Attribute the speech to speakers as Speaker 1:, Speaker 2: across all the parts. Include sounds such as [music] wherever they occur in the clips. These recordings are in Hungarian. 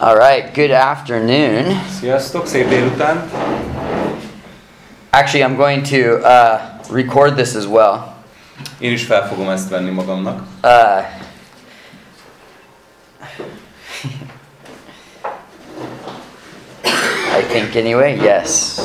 Speaker 1: All right, good afternoon.
Speaker 2: Sziasztok, szép délután.
Speaker 1: Actually, I'm going to uh, record this as well.
Speaker 2: Én is fel fogom ezt venni magamnak.
Speaker 1: Uh, I think, anyway, yes.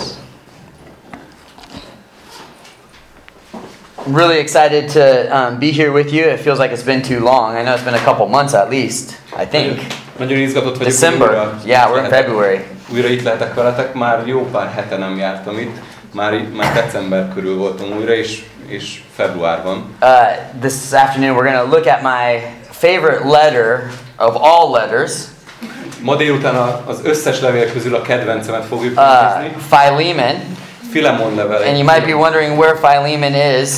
Speaker 1: Really excited to um, be here with you. It feels like it's been too long. I know it's been a couple months at least, I think.
Speaker 2: Nagyon izgatott vagyok.
Speaker 1: December.
Speaker 2: Újra,
Speaker 1: Yeah, we're in
Speaker 2: lehetek-
Speaker 1: February.
Speaker 2: Újra itt lehetek veletek. Már jó pár hete nem jártam itt. Már, már december körül voltam újra, és, és februárban.
Speaker 1: Uh, this afternoon, we're going to look at my favorite letter of all letters,
Speaker 2: Ma délután az összes levél közül a kedvencemet fogjuk
Speaker 1: uh,
Speaker 2: megnézni.
Speaker 1: Philemon.
Speaker 2: Filemon levele.
Speaker 1: And you might be wondering where Philemon is.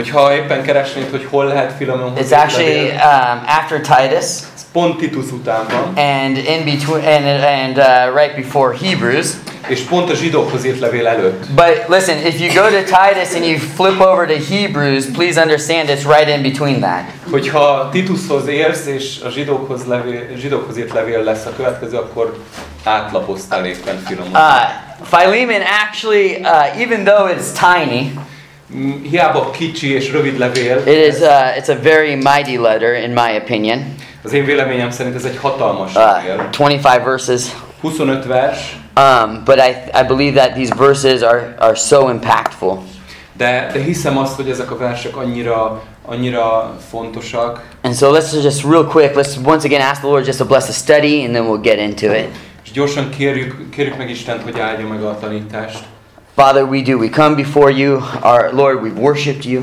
Speaker 2: Hogyha éppen keresnéd, hogy hol lehet Filemonhoz
Speaker 1: It's actually um, after Titus
Speaker 2: ez pont Titus után van,
Speaker 1: and in between and, and uh, right before Hebrews.
Speaker 2: és pont a zsidókhoz írt levél előtt.
Speaker 1: But listen, if you go to Titus and you flip over to Hebrews, please understand it's right in between that.
Speaker 2: Hogyha Titushoz érsz, és a zsidókhoz, levél, zsidókhoz írt levél lesz a következő, akkor átlapoztál éppen Filemon.
Speaker 1: Uh, Philemon actually, uh, even though it's tiny,
Speaker 2: Hiába kicsi és rövid levél,
Speaker 1: it is uh, it's a very mighty letter in my opinion.
Speaker 2: az én véleményem szerint ez egy hatalmas
Speaker 1: Uh,
Speaker 2: levél.
Speaker 1: 25 verses.
Speaker 2: 25 vers,
Speaker 1: Um, but I, I believe that these verses are, are so impactful.
Speaker 2: de, de hiszem azt, hogy ezek a versek annyira, annyira fontosak,
Speaker 1: And so let's just real quick, let's once again ask the Lord just to bless the study and then we'll get into it.
Speaker 2: és gyorsan kérjük, kérjük meg Istent, hogy áldja meg a tanítást.
Speaker 1: Father, we do. We come before you. Our Lord, we've worshiped you.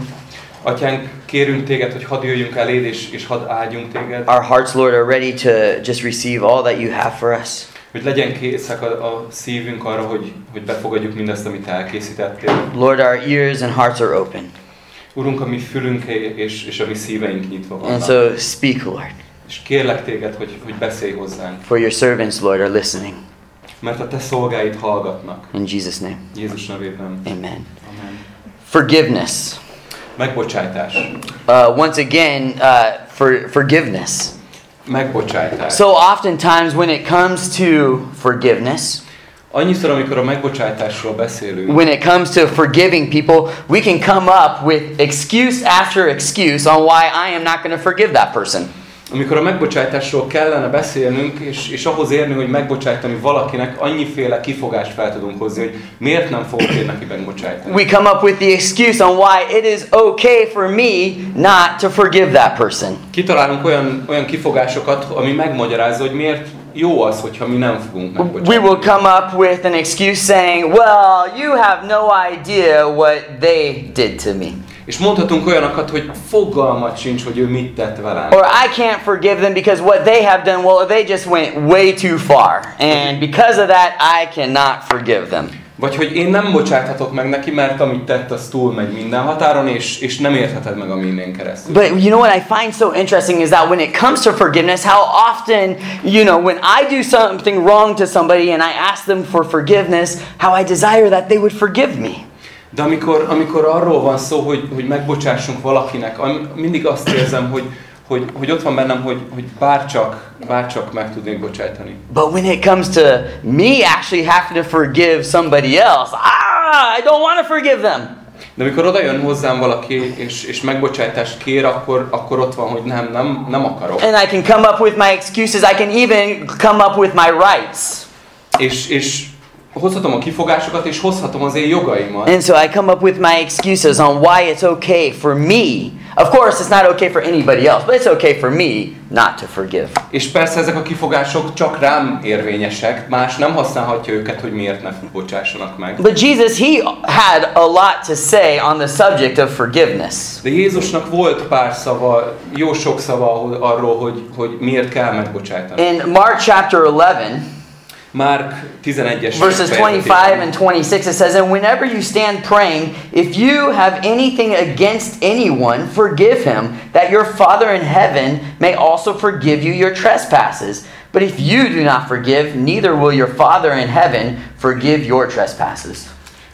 Speaker 2: Atyánk, kérünk téged, hogy hadd jöjjünk eléd, és, és hadd áldjunk téged,
Speaker 1: Our hearts, Lord, are ready to just receive all that you have for us.
Speaker 2: hogy legyen készek a, a szívünk arra, hogy, hogy befogadjuk mindazt, amit elkészítettél.
Speaker 1: Lord, our ears and hearts are open.
Speaker 2: Urunk, a mi fülünk és, és a mi szíveink nyitva
Speaker 1: And
Speaker 2: vannak.
Speaker 1: so speak, Lord,
Speaker 2: És kérlek téged, hogy, hogy beszélj hozzánk,
Speaker 1: for your servants, Lord, are listening.
Speaker 2: Mert a te szolgáid hallgatnak.
Speaker 1: In Jesus' name,
Speaker 2: Jézus nevében.
Speaker 1: amen.
Speaker 2: Amen.
Speaker 1: Forgiveness.
Speaker 2: Megbocsájtás.
Speaker 1: Uh, once again, uh, for forgiveness.
Speaker 2: Megbocsájtás.
Speaker 1: So oftentimes when it comes to forgiveness,
Speaker 2: Annyiszor, amikor a megbocsájtásról beszélünk,
Speaker 1: when it comes to forgiving people, we can come up with excuse after excuse on why I am not going to forgive that person.
Speaker 2: Amikor a megbocsájtásról kellene beszélnünk, és, és ahhoz érni, hogy megbocsájtani valakinek, annyiféle kifogást fel tudunk hozni, hogy miért nem fogok én neki megbocsájtani.
Speaker 1: We come up with the excuse on why it is okay for me not to forgive that person.
Speaker 2: Kitalálunk olyan, olyan kifogásokat, ami megmagyarázza, hogy miért jó az, hogyha mi nem fogunk
Speaker 1: We will
Speaker 2: megbocsájtani.
Speaker 1: come up with an excuse saying, well, you have no idea what they did to me.
Speaker 2: És mondhatunk olyanokat, hogy fogalmat sincs, hogy ő mit tett velem.
Speaker 1: Or I can't forgive them because what they have done, well, they just went way too far. And because of that, I cannot forgive them.
Speaker 2: Vagy hogy én nem bocsáthatok meg neki, mert amit tett, az túlmegy minden határon, és, és nem értheted meg a minden keresztül.
Speaker 1: But you know what I find so interesting is that when it comes to forgiveness, how often, you know, when I do something wrong to somebody and I ask them for forgiveness, how I desire that they would forgive me.
Speaker 2: De amikor, amikor arról van szó, hogy, hogy megbocsássunk valakinek, mindig azt érzem, hogy, hogy, hogy ott van bennem, hogy, hogy bárcsak, bárcsak meg tudnék bocsájtani.
Speaker 1: But when it comes to me actually having to forgive somebody else, ah, I don't want to forgive them.
Speaker 2: De amikor oda jön hozzám valaki, és, és megbocsájtást kér, akkor, akkor ott van, hogy nem, nem, nem akarok.
Speaker 1: And I can come up with my excuses. I can even come up with my rights.
Speaker 2: És, és hozhatom a kifogásokat, és hozhatom az én jogaimat.
Speaker 1: And so I come up with my excuses on why it's okay for me. Of course, it's not okay for anybody else, but it's okay for me not to forgive.
Speaker 2: És persze ezek a kifogások csak rám érvényesek, más nem használhatja őket, hogy miért ne bocsássanak meg.
Speaker 1: But Jesus, he had a lot to say on the subject of forgiveness.
Speaker 2: De Jézusnak volt pár szava, jó sok szava arról, hogy, hogy miért kell megbocsájtani.
Speaker 1: In Mark chapter 11,
Speaker 2: Márk 11-es
Speaker 1: verses 25 and 26, it says, And whenever you stand praying, if you have anything against anyone, forgive him, that your Father in heaven may also forgive you your trespasses. But if you do not forgive, neither will your Father in heaven forgive your trespasses.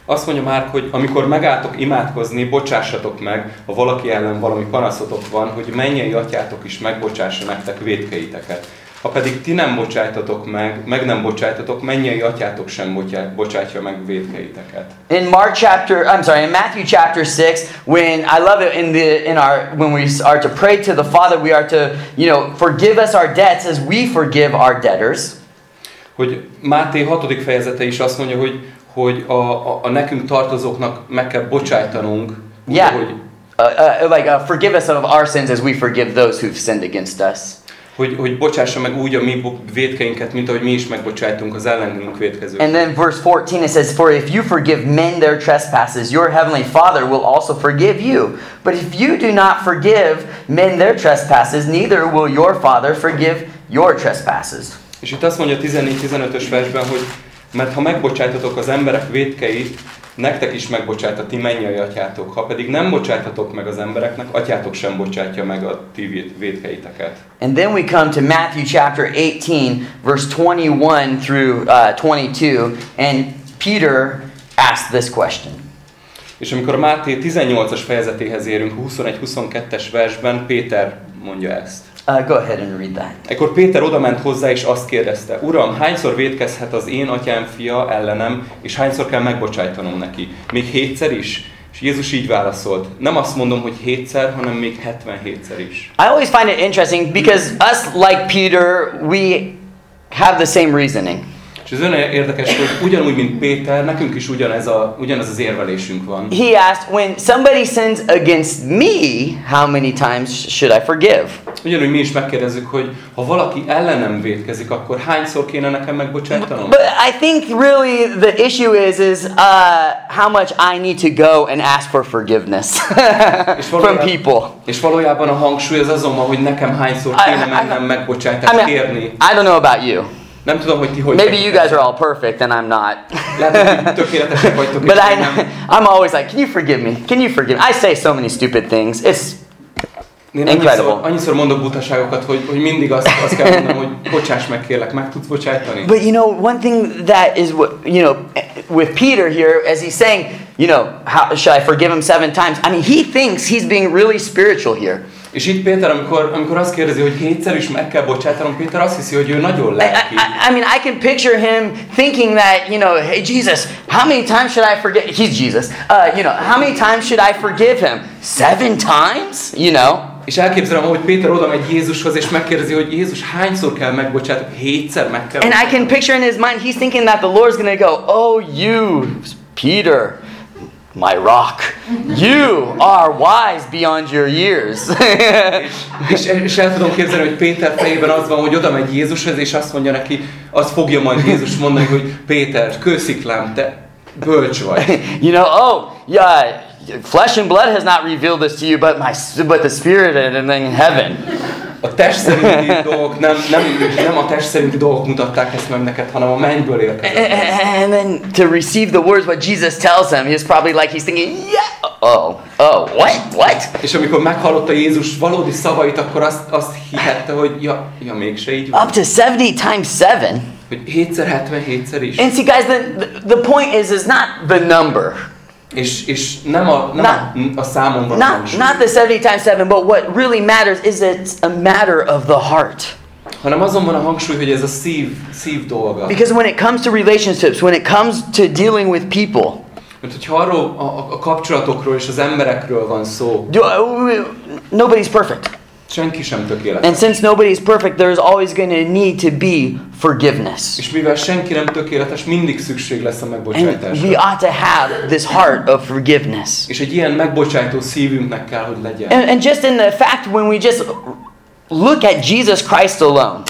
Speaker 2: Azt mondja már, hogy amikor megálltok imádkozni, bocsássatok meg, ha valaki ellen valami panaszotok van, hogy mennyei atyátok is megbocsássa nektek védkeiteket. Ha pedig ti nem bocsájtatok meg, meg nem bocsájtatok, mennyei atyátok sem bocsá- bocsátja meg védkeiteket.
Speaker 1: In Mark chapter, I'm sorry, in Matthew chapter 6, when I love it in the in our when we are to pray to the Father, we are to, you know, forgive us our debts as we forgive our debtors.
Speaker 2: Hogy Máté 6. fejezete is azt mondja, hogy, hogy a, a, a nekünk tartozóknak meg kell bocsájtanunk, úgy,
Speaker 1: Yeah.
Speaker 2: hogy,
Speaker 1: Uh, uh, like uh, forgive us of our sins as we forgive those who've sinned against us.
Speaker 2: Hogy, hogy bocsássa meg úgy a mi védkeinket, mint ahogy mi is megbocsájtunk az ellenünk védkezőknek.
Speaker 1: And then verse 14 it says, For if you forgive men their trespasses, your heavenly Father will also forgive you. But if you do not forgive men their trespasses, neither will your Father forgive your trespasses.
Speaker 2: És itt azt mondja a 14-15-ös versben, hogy mert ha megbocsájtatok az emberek védkeit, nektek is megbocsájt a ti mennyei atyátok. Ha pedig nem bocsájtatok meg az embereknek, atyátok sem bocsátja meg a ti véd- védkeiteket.
Speaker 1: And then we come to Matthew chapter 18, verse 21 through uh, 22, and Peter asked this question.
Speaker 2: És amikor Máté 18-as fejezetéhez érünk, 21-22-es versben, Péter mondja ezt.
Speaker 1: Uh, go ahead and read that.
Speaker 2: Ekkor Péter odament hozzá és azt kérdezte, Uram, hányszor védkezhet az én atyám fia ellenem, és hányszor kell megbocsájtanom neki? Még hétszer is? És Jézus így válaszolt, nem azt mondom, hogy hétszer, hanem még 77-szer is.
Speaker 1: I always find it interesting because us, like Peter, we have the same reasoning.
Speaker 2: És ez olyan érdekes, hogy ugyanúgy, mint Péter, nekünk is ugyanez, a, ugyanez az érvelésünk van.
Speaker 1: He asked, When somebody sins against me, how many times should I forgive?
Speaker 2: Ugyanúgy mi is megkérdezzük, hogy ha valaki ellenem védkezik, akkor hányszor kéne nekem megbocsájtanom?
Speaker 1: But I think really the issue is is uh, how much I need to go and ask for forgiveness [laughs] from people.
Speaker 2: és valójában a hangsúly az azon van, hogy nekem hányszor kéne mennem megbocsájtást
Speaker 1: mean,
Speaker 2: kérni.
Speaker 1: I don't know about you.
Speaker 2: Nem tudom, hogy ti hogy
Speaker 1: Maybe you guys are all perfect and I'm not.
Speaker 2: Lehet, tökéletesek vagytok, [laughs]
Speaker 1: But I, I'm always like, can you forgive me? Can you forgive me? I say so many stupid things. It's
Speaker 2: Én
Speaker 1: Incredible.
Speaker 2: annyiszor, annyiszor mondok butaságokat, hogy, hogy mindig azt, azt kell mondanom, hogy bocsáss meg kérlek, meg tudsz bocsájtani?
Speaker 1: But you know, one thing that is what you know with Peter here, as he's saying, you know, how should I forgive him seven times? I mean, he thinks he's being really spiritual here.
Speaker 2: És itt Péter, amikor, amikor azt kérdezi, hogy hétszer is meg kell bocsájtanom, Péter azt hiszi, hogy ő nagyon
Speaker 1: I,
Speaker 2: lelki.
Speaker 1: I, I mean, I can picture him thinking that, you know, hey Jesus, how many times should I forgive? He's Jesus. Uh, you know, how many times should I forgive him? Seven times? You know.
Speaker 2: És elképzelem, hogy Péter oda megy Jézushoz, és megkérdezi, hogy Jézus hányszor kell megbocsátok? Hétszer meg kell
Speaker 1: And I can picture in his mind, he's thinking that the Lord's to go, oh, you, Peter, my rock, you are wise beyond your years.
Speaker 2: És, és el tudom képzelni, hogy Péter fejében az van, hogy oda megy Jézushoz, és azt mondja neki, azt fogja majd Jézus mondani, hogy Péter, kősziklám, te bölcs vagy.
Speaker 1: you know, oh, yeah, flesh and blood has not revealed this to you, but my but the Spirit and in heaven.
Speaker 2: A test szerinti dolgok nem, nem, nem a test szerinti dolgok mutatták ezt meg neked, hanem a mennyből érkezett.
Speaker 1: And then to receive the words what Jesus tells him, he's probably like he's thinking, yeah, oh, oh, what, what?
Speaker 2: És amikor meghallotta Jézus valódi szavait, akkor azt, azt hihette, hogy ja, ja mégse így van.
Speaker 1: Up to 70 times 7.
Speaker 2: Hogy 7 77-szer is.
Speaker 1: And see, guys, the, the point is, is not the number.
Speaker 2: És, és nem a, nem a, a számon van
Speaker 1: Not, not the 70 times 7, but what really matters is it's a matter of the heart.
Speaker 2: hanem azon van a hangsúly, hogy ez a szív, szív dolga.
Speaker 1: Because when it comes to relationships, when it comes to dealing with people,
Speaker 2: Mert hogyha arról a, a, kapcsolatokról és az emberekről van szó,
Speaker 1: do, uh, nobody's perfect.
Speaker 2: Senki sem tökéletes.
Speaker 1: And since nobody's perfect, there's always going to need to be forgiveness.
Speaker 2: És mivel senki nem tökéletes, mindig szükség lesz a
Speaker 1: And
Speaker 2: megbocsátásra.
Speaker 1: we ought to have this heart of forgiveness.
Speaker 2: És egy ilyen megbocsájtó szívünknek kell, hogy legyen.
Speaker 1: And, and just in the fact when we just look at Jesus Christ alone,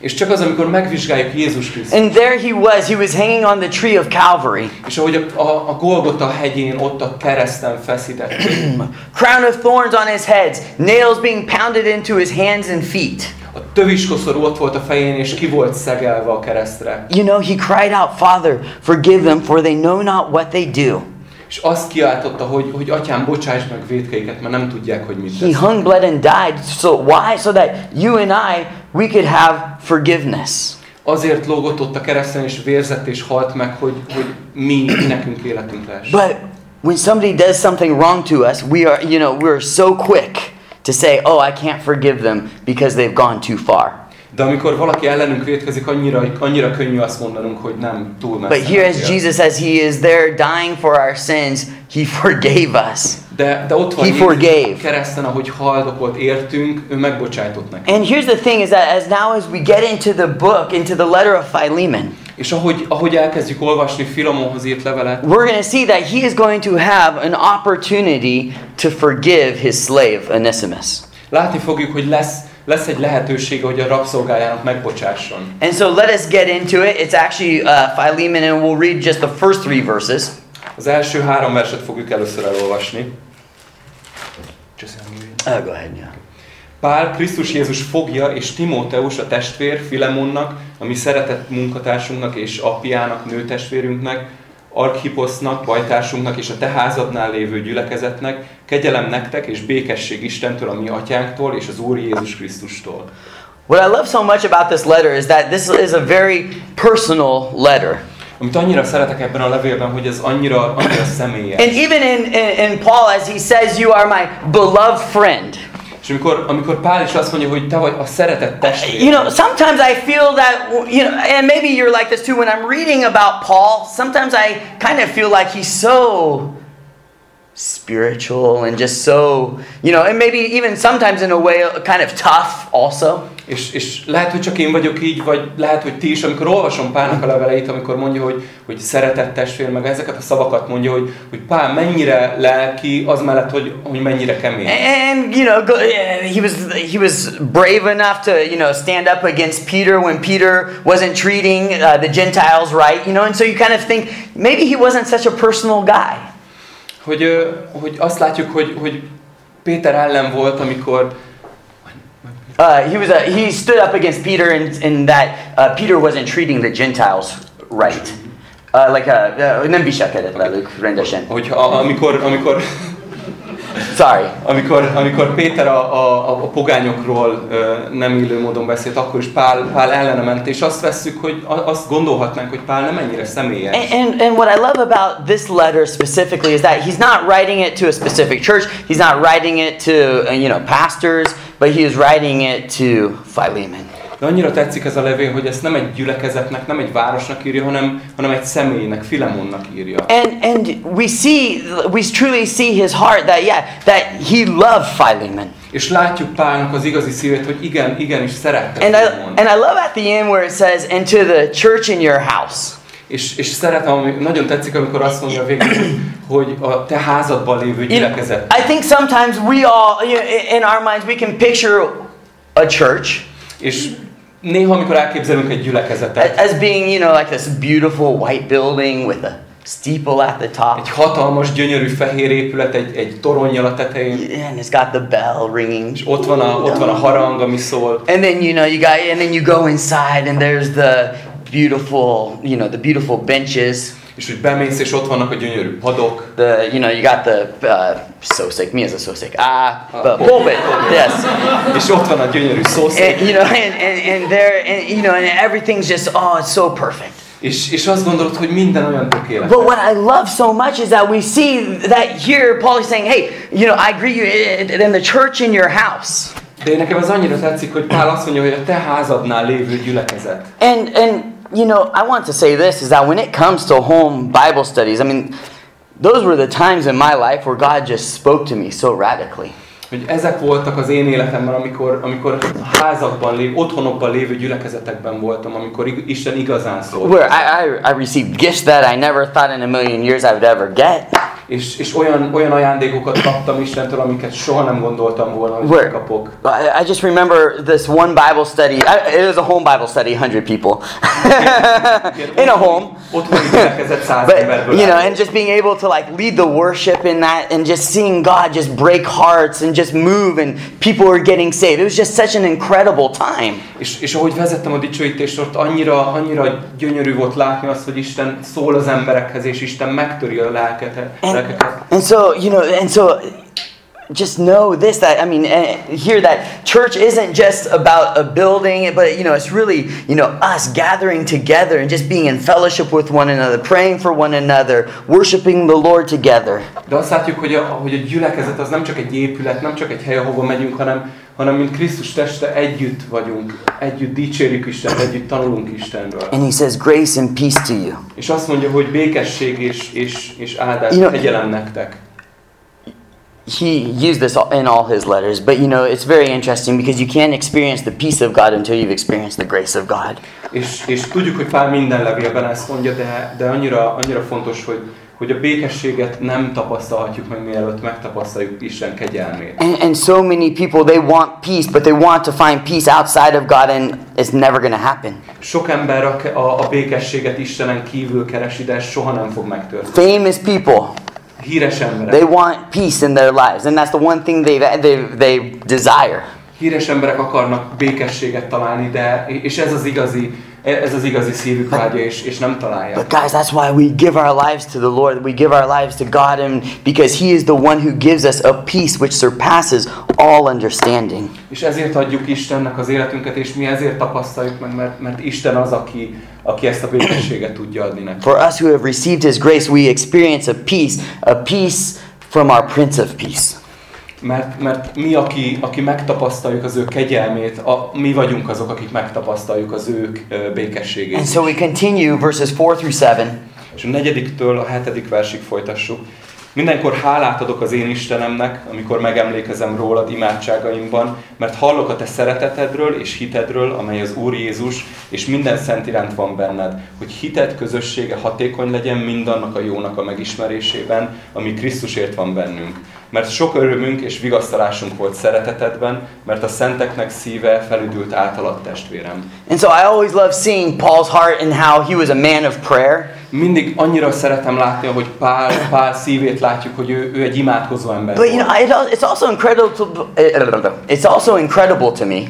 Speaker 2: És csak az, amikor megvizsgáljuk Jézus Krisztus,
Speaker 1: and there he was, he was hanging on the tree of Calvary,
Speaker 2: és ahogy a, a, a Golgota hegyén ott a kereszten feszített, [clears throat]
Speaker 1: crown of thorns on his head, nails being pounded into his hands and feet.
Speaker 2: a töviskoszorú ott volt a fején, és ki volt szegelve a keresztre.
Speaker 1: You know, he cried out, Father, forgive them, for they know not what they do.
Speaker 2: És azt kiáltotta, hogy, hogy atyám, bocsáss meg védkeiket, mert nem tudják, hogy mit
Speaker 1: He
Speaker 2: tesz.
Speaker 1: hung, bled, and died. So why? So that you and I, we could have forgiveness.
Speaker 2: azért lógott ott a kereszten, és vérzett és halt meg, hogy, hogy mi nekünk életünk lesz.
Speaker 1: But when somebody does something wrong to us, we are, you know, we're so quick to say, "Oh, I can't forgive them because they've gone too far."
Speaker 2: De amikor valaki ellenünk vétkezik, annyira, annyira könnyű azt mondanunk, hogy nem túl messze.
Speaker 1: But here, as. Jesus says, He is there dying for our sins. He forgave us.
Speaker 2: De, de ott van
Speaker 1: He forgave.
Speaker 2: kereszten, ahogy haldokolt értünk, ő megbocsájtott nekünk.
Speaker 1: And here's the thing: is that as now as we get into the book, into the letter of Philemon,
Speaker 2: És ahogy, ahogy elkezdjük olvasni Filomonhoz írt levelet,
Speaker 1: we're going to see that he is going to have an opportunity to forgive his slave Onesimus.
Speaker 2: látni fogjuk, hogy lesz, lesz egy lehetősége, hogy a rabszolgájának megbocsásson.
Speaker 1: And so let us get into it. It's actually uh, Philemon, and we'll read just the first three verses.
Speaker 2: Az első három verset fogjuk először elolvasni.
Speaker 1: Oh, go ahead. Yeah.
Speaker 2: Pál, Krisztus Jézus fogja, és Timóteus, a testvér, Filemonnak, a mi szeretett munkatársunknak és apjának, nőtestvérünknek, Arkhiposznak, bajtársunknak és a te házadnál lévő gyülekezetnek, kegyelem nektek és békesség Istentől, a mi atyánktól és az Úr Jézus Krisztustól.
Speaker 1: What I love so much about this letter is that this is a very personal letter.
Speaker 2: Amit annyira szeretek ebben a levélben, hogy ez annyira, annyira személyes.
Speaker 1: And even in, in, in Paul, as he says, You are my beloved friend.
Speaker 2: És amikor, amikor Pál is azt mondja, hogy te vagy a szeretett testvér.
Speaker 1: You know, sometimes I feel that, you know, and maybe you're like this too, when I'm reading about Paul, sometimes I kind of feel like he's so spiritual and just so, you know, and maybe even sometimes in a way kind of tough also.
Speaker 2: És, és lehet, hogy csak én vagyok így, vagy lehet, hogy ti is, amikor olvasom Pálnak a leveleit, amikor mondja, hogy, hogy szeretett testvér, meg ezeket a szavakat mondja, hogy, hogy Pál mennyire lelki, az mellett, hogy, hogy mennyire kemény.
Speaker 1: And you know, he was he was brave enough to you know stand up against Peter when Peter wasn't treating uh, the Gentiles right. You know, and so you kind of think maybe he wasn't such a personal guy.
Speaker 2: Hogy, hogy azt látjuk, hogy, hogy Péter ellen volt, amikor
Speaker 1: Uh, he was a, he stood up against Peter in, in that uh, Peter wasn't treating the Gentiles right. Uh, like a, uh, nem viselkedett velük rendesen.
Speaker 2: hogy amikor, amikor,
Speaker 1: Sorry.
Speaker 2: amikor, amikor Péter a, a, a pogányokról nem illő módon beszélt, akkor is Pál, Pál ellene ment, és azt vesszük, hogy azt gondolhatnánk, hogy Pál nem ennyire személyes.
Speaker 1: And, and, and what I love about this letter specifically is that he's not writing it to a specific church. He's not writing it to you know pastors, but he is writing it to Philemon.
Speaker 2: De annyira tetszik ez a levél, hogy ezt nem egy gyülekezetnek, nem egy városnak írja, hanem, hanem egy személynek, Filemonnak írja.
Speaker 1: And and we see we truly see his heart that yeah that he loved Philemon.
Speaker 2: És látjuk Pálnak az igazi szívét, hogy igen, igenis szerette
Speaker 1: And I
Speaker 2: Filemon.
Speaker 1: and I love at the end where it says and to the church in your house.
Speaker 2: És, és szeretem, nagyon tetszik, amikor azt mondja végül, hogy a te házadban lévő gyülekezet.
Speaker 1: I think sometimes we all you know, in our minds we can picture a church
Speaker 2: És néha, amikor elképzelünk egy gyülekezetet,
Speaker 1: as being, you know, like this beautiful white building with a steeple at the top.
Speaker 2: egy hatalmas, gyönyörű fehér épület, egy, egy toronnyal a tetején,
Speaker 1: And it's got the bell ringing.
Speaker 2: és ott van, a, ott van a harang, ami szól,
Speaker 1: And then you know you got and then you go inside and there's the beautiful, you know, the beautiful benches.
Speaker 2: És hogy bemész, és ott vannak a gyönyörű padok,
Speaker 1: The you know, you got the uh sosek, me as a. Ah,
Speaker 2: Uh,
Speaker 1: the
Speaker 2: pulpit.
Speaker 1: pulpit. Yes.
Speaker 2: és ott van a gyönyörű szószék,
Speaker 1: And you know, and, and, and there and you know, and everything's just oh, it's so perfect.
Speaker 2: és, és azt gondolod, hogy minden olyan tökéletes.
Speaker 1: But what I love so much is that we see that here Paul is saying, hey, you know, I agree you in the church in your house.
Speaker 2: De nekem ez annyira tetszik, hogy Pál azt mondja, hogy a te házadnál lévő gyülekezet.
Speaker 1: And and you know, I want to say this is that when it comes to home Bible studies, I mean, those were the times in my life where God just spoke to me so radically.
Speaker 2: Hogy ezek voltak az én életemben, amikor, amikor házakban, lév, otthonokban lévő gyülekezetekben voltam, amikor Isten igazán szólt.
Speaker 1: Where I, I, I received gifts that I never thought in a million years I would ever get.
Speaker 2: És, és olyan, olyan ajándékokat kaptam Istentől, amiket soha nem gondoltam volna, hogy
Speaker 1: Where-
Speaker 2: kapok.
Speaker 1: I, just remember this one Bible study. I, it was a home Bible study, 100 people [laughs] in a home. But you know, and just being able to like lead the worship in that, and just seeing God just break hearts and just move, and people were getting saved. It was just such an incredible time.
Speaker 2: És, és ahogy vezettem a dicsőítést, ott annyira, annyira gyönyörű volt látni azt, hogy Isten szól az emberekhez, és Isten megtöri a lelket,
Speaker 1: And. And so you know, and so just know this that I mean, eh, hear that church isn't just about a building, but you know, it's really you know us gathering together and just being in fellowship with one another, praying for one another, worshiping the Lord together.
Speaker 2: De azt látjuk, hogy a, hogy a gyülekezet az nem csak egy épület, nem csak egy hely, ahova megyünk, hanem, hanem mint Krisztus teste együtt vagyunk, együtt dicsérjük Istent, együtt tanulunk Istenről.
Speaker 1: And he says, grace and peace to you.
Speaker 2: És azt mondja, hogy békesség és, és, és áldás,
Speaker 1: You know-
Speaker 2: kegyelem nektek.
Speaker 1: He used this in all his letters, but you know, it's very interesting because you can't experience the peace of God until you've experienced the grace of God.
Speaker 2: És, és tudjuk, hogy Pál minden levélben ezt mondja, de, de annyira, annyira fontos, hogy, hogy a békességet nem tapasztalhatjuk meg, mielőtt megtapasztaljuk Isten kegyelmét.
Speaker 1: And, and so many people, they want peace, but they want to find peace outside of God, and it's never going to happen.
Speaker 2: Sok ember a, a, a békességet Istenen kívül keresi, de ez soha nem fog megtörténni.
Speaker 1: Famous people,
Speaker 2: Híres emberek.
Speaker 1: they want peace in their lives, and that's the one thing they they they desire.
Speaker 2: Híres emberek akarnak békességet találni, de és ez az igazi, ez az igazi szívük vágya, és, és nem találják.
Speaker 1: But guys, that's why we give our lives to the Lord. We give our lives to God, and because He is the one who gives us a peace which surpasses all understanding.
Speaker 2: És ezért adjuk Istennek az életünket, és mi ezért tapasztaljuk meg, mert, mert Isten az, aki, aki ezt a békességet tudja adni nekünk.
Speaker 1: For us who have received His grace, we experience a peace, a peace from our Prince of Peace.
Speaker 2: Mert, mert mi, aki, aki megtapasztaljuk az ő kegyelmét, a, mi vagyunk azok, akik megtapasztaljuk az ő ö, békességét.
Speaker 1: And so we continue verses 4 through 7.
Speaker 2: És a negyediktől a hetedik versig folytassuk. Mindenkor hálát adok az én Istenemnek, amikor megemlékezem rólad imádságaimban, mert hallok a te szeretetedről és hitedről, amely az Úr Jézus és minden szent iránt van benned, hogy hited közössége hatékony legyen mindannak a jónak a megismerésében, ami Krisztusért van bennünk. Mert sok örömünk és vigasztalásunk volt szeretetedben, mert a szenteknek szíve felüdült általad testvérem.
Speaker 1: And so I always love seeing Paul's heart and how he was a man of prayer.
Speaker 2: Mindig annyira szeretem látni, hogy Pál, Pál szívét látjuk, hogy ő, ő egy imádkozó ember
Speaker 1: But you know, it's also incredible. To, it's also incredible to me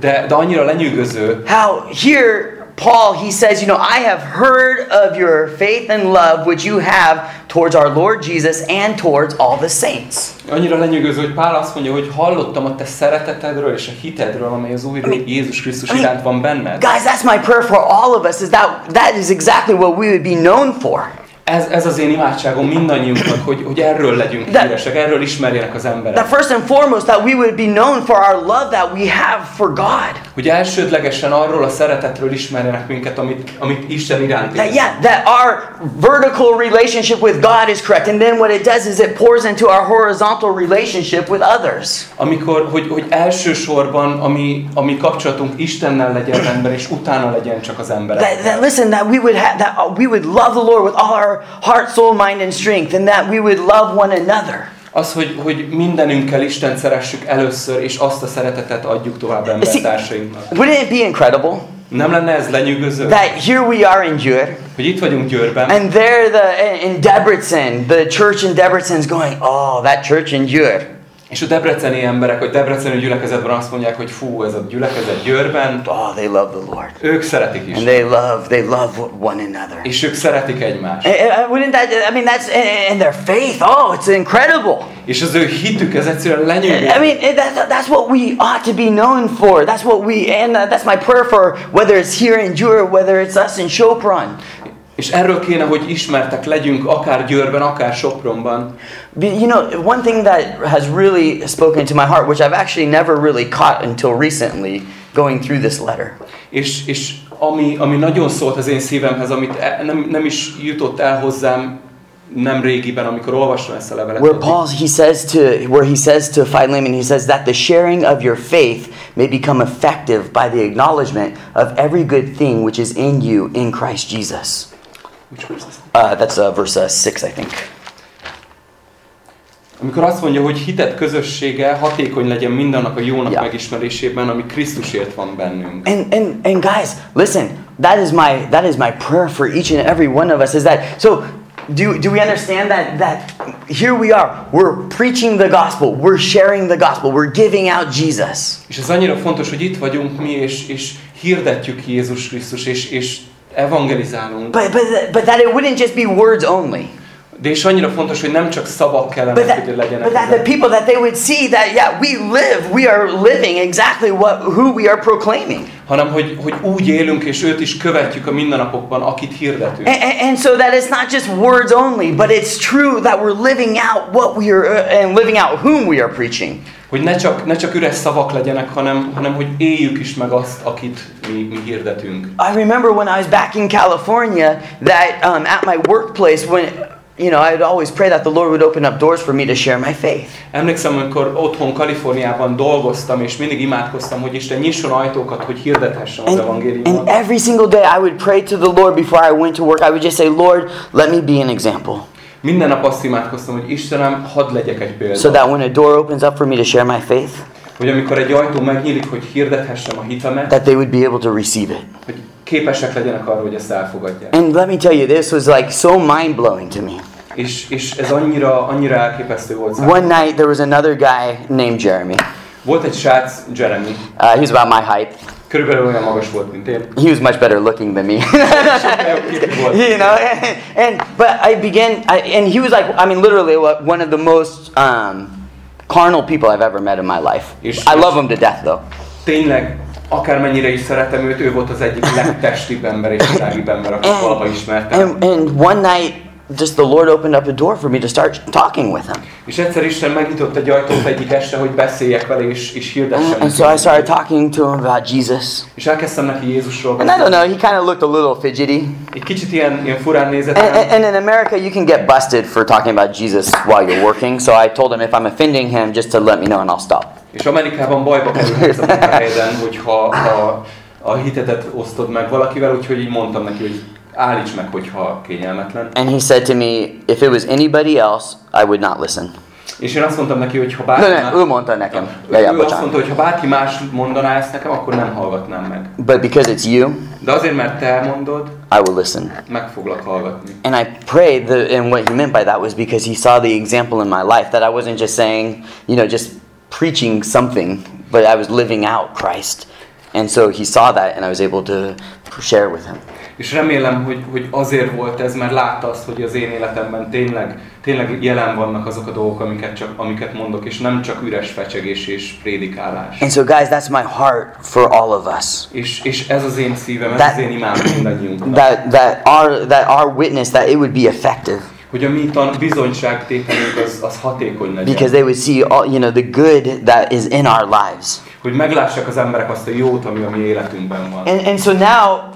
Speaker 2: De, de annyira lenyűgöző,
Speaker 1: how here Paul he says, you know, I have heard of your faith and love which you have towards our Lord Jesus and towards all the saints.
Speaker 2: annyira lenyűgöző, hogy Pál azt mondja, hogy hallottam a te szeretetedről és a hitedről, amely az Úr Jézus Krisztus
Speaker 1: I mean,
Speaker 2: iránt van benned.
Speaker 1: Guys, that's my prayer for all of us. Is that that is exactly what we would be known for.
Speaker 2: Ez, ez az én imádságom mindannyiunknak, hogy, hogy erről legyünk
Speaker 1: De-
Speaker 2: híresek, erről ismerjenek az emberek.
Speaker 1: That first and foremost, that we would be known for our love that we have for God.
Speaker 2: Hogy elsődlegesen arról a szeretetről ismerjenek minket, amit, amit Isten iránt
Speaker 1: That yeah, that our vertical relationship with God is correct, and then what it does is it pours into our horizontal relationship with others.
Speaker 2: Amikor, hogy, hogy elsősorban a mi, a mi kapcsolatunk Istennel legyen rendben, és utána legyen csak az
Speaker 1: That,
Speaker 2: emberek.
Speaker 1: that listen, that we would have, that we would love the Lord with all our heart, soul, mind, and strength, and that we would love one another.
Speaker 2: Az, hogy, hogy mindenünkkel Isten szeressük először, és azt a szeretetet adjuk tovább embertársainknak.
Speaker 1: Wouldn't it be incredible
Speaker 2: Nem lenne ez lenyűgöző?
Speaker 1: that here we are in Győr,
Speaker 2: Hogy itt vagyunk Győrben,
Speaker 1: and there the in Debrecen, the church in Debrecen is going, oh, that church in Győr.
Speaker 2: És a debreceni emberek, vagy debreceni gyülekezetben azt mondják, hogy fú, ez a gyülekezet Győrben,
Speaker 1: Oh, they love the Lord,
Speaker 2: ők szeretik
Speaker 1: and
Speaker 2: is.
Speaker 1: they love they love one another.
Speaker 2: És ők szeretik egymást.
Speaker 1: Eh, eh, Wouldn't that? I mean, that's and their faith. Oh, it's incredible.
Speaker 2: És az ő hitük, ez egyszerűen
Speaker 1: I
Speaker 2: lenyűgöző.
Speaker 1: mean, eh, that, that's what we ought to be known for. That's what we, and uh, that's my prayer for whether it's here in Jura, whether it's us in Sopron.
Speaker 2: És erről kéne, hogy ismertek legyünk, akár Győrben, akár Sopronban.
Speaker 1: You know, one thing that has really spoken to my heart, which I've actually never really caught until recently, going through this letter,
Speaker 2: És, és ami, ami nagyon szólt az én szívemhez, amit e- nem, nem is jutott el hozzám nem régiben, amikor olvastam ezt a levelet.
Speaker 1: where. Paul he says to where he says to Philemon, he says that the sharing of your faith may become effective by the acknowledgement of every good thing which is in you in Christ Jesus.
Speaker 2: Which verse is it?
Speaker 1: Uh, that's uh, verse uh, six, I think.
Speaker 2: Amikor azt mondja, hogy hitet közössége hatékony legyen mindannak a jónak
Speaker 1: Yeah.
Speaker 2: megismerésében, ami Krisztusért van bennünk.
Speaker 1: And and and guys, listen. That is my that is my prayer for each and every one of us. Is that so? Do, do we understand that that here we are? We're preaching the gospel. We're sharing the gospel. We're giving out Jesus.
Speaker 2: És ez annyira fontos, hogy itt vagyunk mi, és, és hirdetjük Jézus Krisztus, és, és evangelizálunk.
Speaker 1: But but but that it wouldn't just be words only.
Speaker 2: De és annyira fontos, hogy nem csak szavak kellene,
Speaker 1: But that,
Speaker 2: hogy legyenek.
Speaker 1: but that the people that they would see that yeah we live we are living exactly what who we are proclaiming
Speaker 2: hanem hogy, hogy úgy élünk, és őt is követjük a mindennapokban, akit hirdetünk.
Speaker 1: and, and, so that it's not just words only but it's true that we're living out what we are uh, and living out whom we are preaching
Speaker 2: Hogy ne csak, ne csak üres szavak legyenek, hanem, hanem hogy éljük is meg azt, akit mi, mi hirdetünk.
Speaker 1: I remember when I was back in California that um, at my workplace when you know I'd always pray that the Lord would open up doors for me to share my faith
Speaker 2: Emlékszem, amikor otthon Kaliforniában dolgoztam, és mindig imádkoztam, hogy Isten nyisson ajtókat, hogy hirdethessem az
Speaker 1: and, and
Speaker 2: evangéliumot.
Speaker 1: every single day I would pray to the Lord before I went to work I would just say Lord let me be an example
Speaker 2: Minden nap azt imádkoztam, hogy Istenem, hadd legyek egy példa.
Speaker 1: so that when a door opens up for me to share my faith
Speaker 2: Hogy amikor egy ajtó megnyílik, hogy hirdethessem a hitemet,
Speaker 1: that they would be able to receive it
Speaker 2: hogy képesek legyenek arra, hogy ezt elfogadják.
Speaker 1: and let me tell you this was like so mind blowing to me.
Speaker 2: És, és ez annyira, annyira elképesztő volt számomra.
Speaker 1: one night there was another guy named Jeremy.
Speaker 2: Volt egy srác, Jeremy,
Speaker 1: uh, he was about my height.
Speaker 2: Körülbelül olyan magas volt, mint én.
Speaker 1: he was much better looking than me. [laughs] You know? And, and but i began I, and he was like i mean literally what- one of the most um, carnal people i've ever met in my life. I love him to death though.
Speaker 2: Tényleg, akármennyire is szeretem őt, ő volt az egyik legtestibb ember és világibb ember, akit valaha ismertem.
Speaker 1: and, and one night just the lord opened up a door for me to start talking with him.
Speaker 2: És egyszer Isten megnyitott egy ajtót egyik este, hogy beszéljek vele és, és hirdessem.
Speaker 1: and so i started talking to him about jesus.
Speaker 2: És elkezdtem neki Jézusról
Speaker 1: and i don't
Speaker 2: beszélni.
Speaker 1: know he kind of looked a little fidgety.
Speaker 2: Egy kicsit ilyen, ilyen furán nézett
Speaker 1: and, and, and in america you can get busted for talking about jesus while you're working. So i told him if i'm offending him just to let me know and i'll stop.
Speaker 2: És Amerikában bajba kerülhetsz a munkahelyeden, hogyha ha a hitetet osztod meg valakivel, úgyhogy így mondtam neki, hogy állíts meg, hogyha kényelmetlen.
Speaker 1: and he said to me if it was anybody else i would not listen
Speaker 2: És én azt mondtam neki, hogy ha
Speaker 1: No,
Speaker 2: bárki,
Speaker 1: no,
Speaker 2: más,
Speaker 1: ő mondta nekem. Ja, ja,
Speaker 2: ő azt
Speaker 1: bocsánat.
Speaker 2: mondta, hogy ha bárki más mondaná ezt nekem, akkor nem hallgatnám meg.
Speaker 1: But because it's you,
Speaker 2: De azért, mert te mondod,
Speaker 1: I will listen.
Speaker 2: meg foglak hallgatni.
Speaker 1: And I prayed, the, and what he meant by that was because he saw the example in my life that I wasn't just saying, you know, just preaching something, but I was living out Christ. And so he saw that, and I was able to share with him.
Speaker 2: És remélem, hogy, hogy azért volt ez, mert látta azt, hogy az én életemben tényleg, tényleg jelen vannak azok a dolgok, amiket, csak, amiket mondok, és nem csak üres fecsegés és prédikálás.
Speaker 1: And so, guys, that's my heart for all of us.
Speaker 2: És, és ez az én szívem, ez
Speaker 1: That-
Speaker 2: az én imám mindannyiunknak.
Speaker 1: That that our that our witness that it would be effective
Speaker 2: Hogy a mi tan bizonyságtételünk az, az hatékony legyen.
Speaker 1: because they would see all you know the good that is in our lives.
Speaker 2: Hogy meglássák az emberek azt a jót, ami a mi életünkben van.
Speaker 1: And, and so now,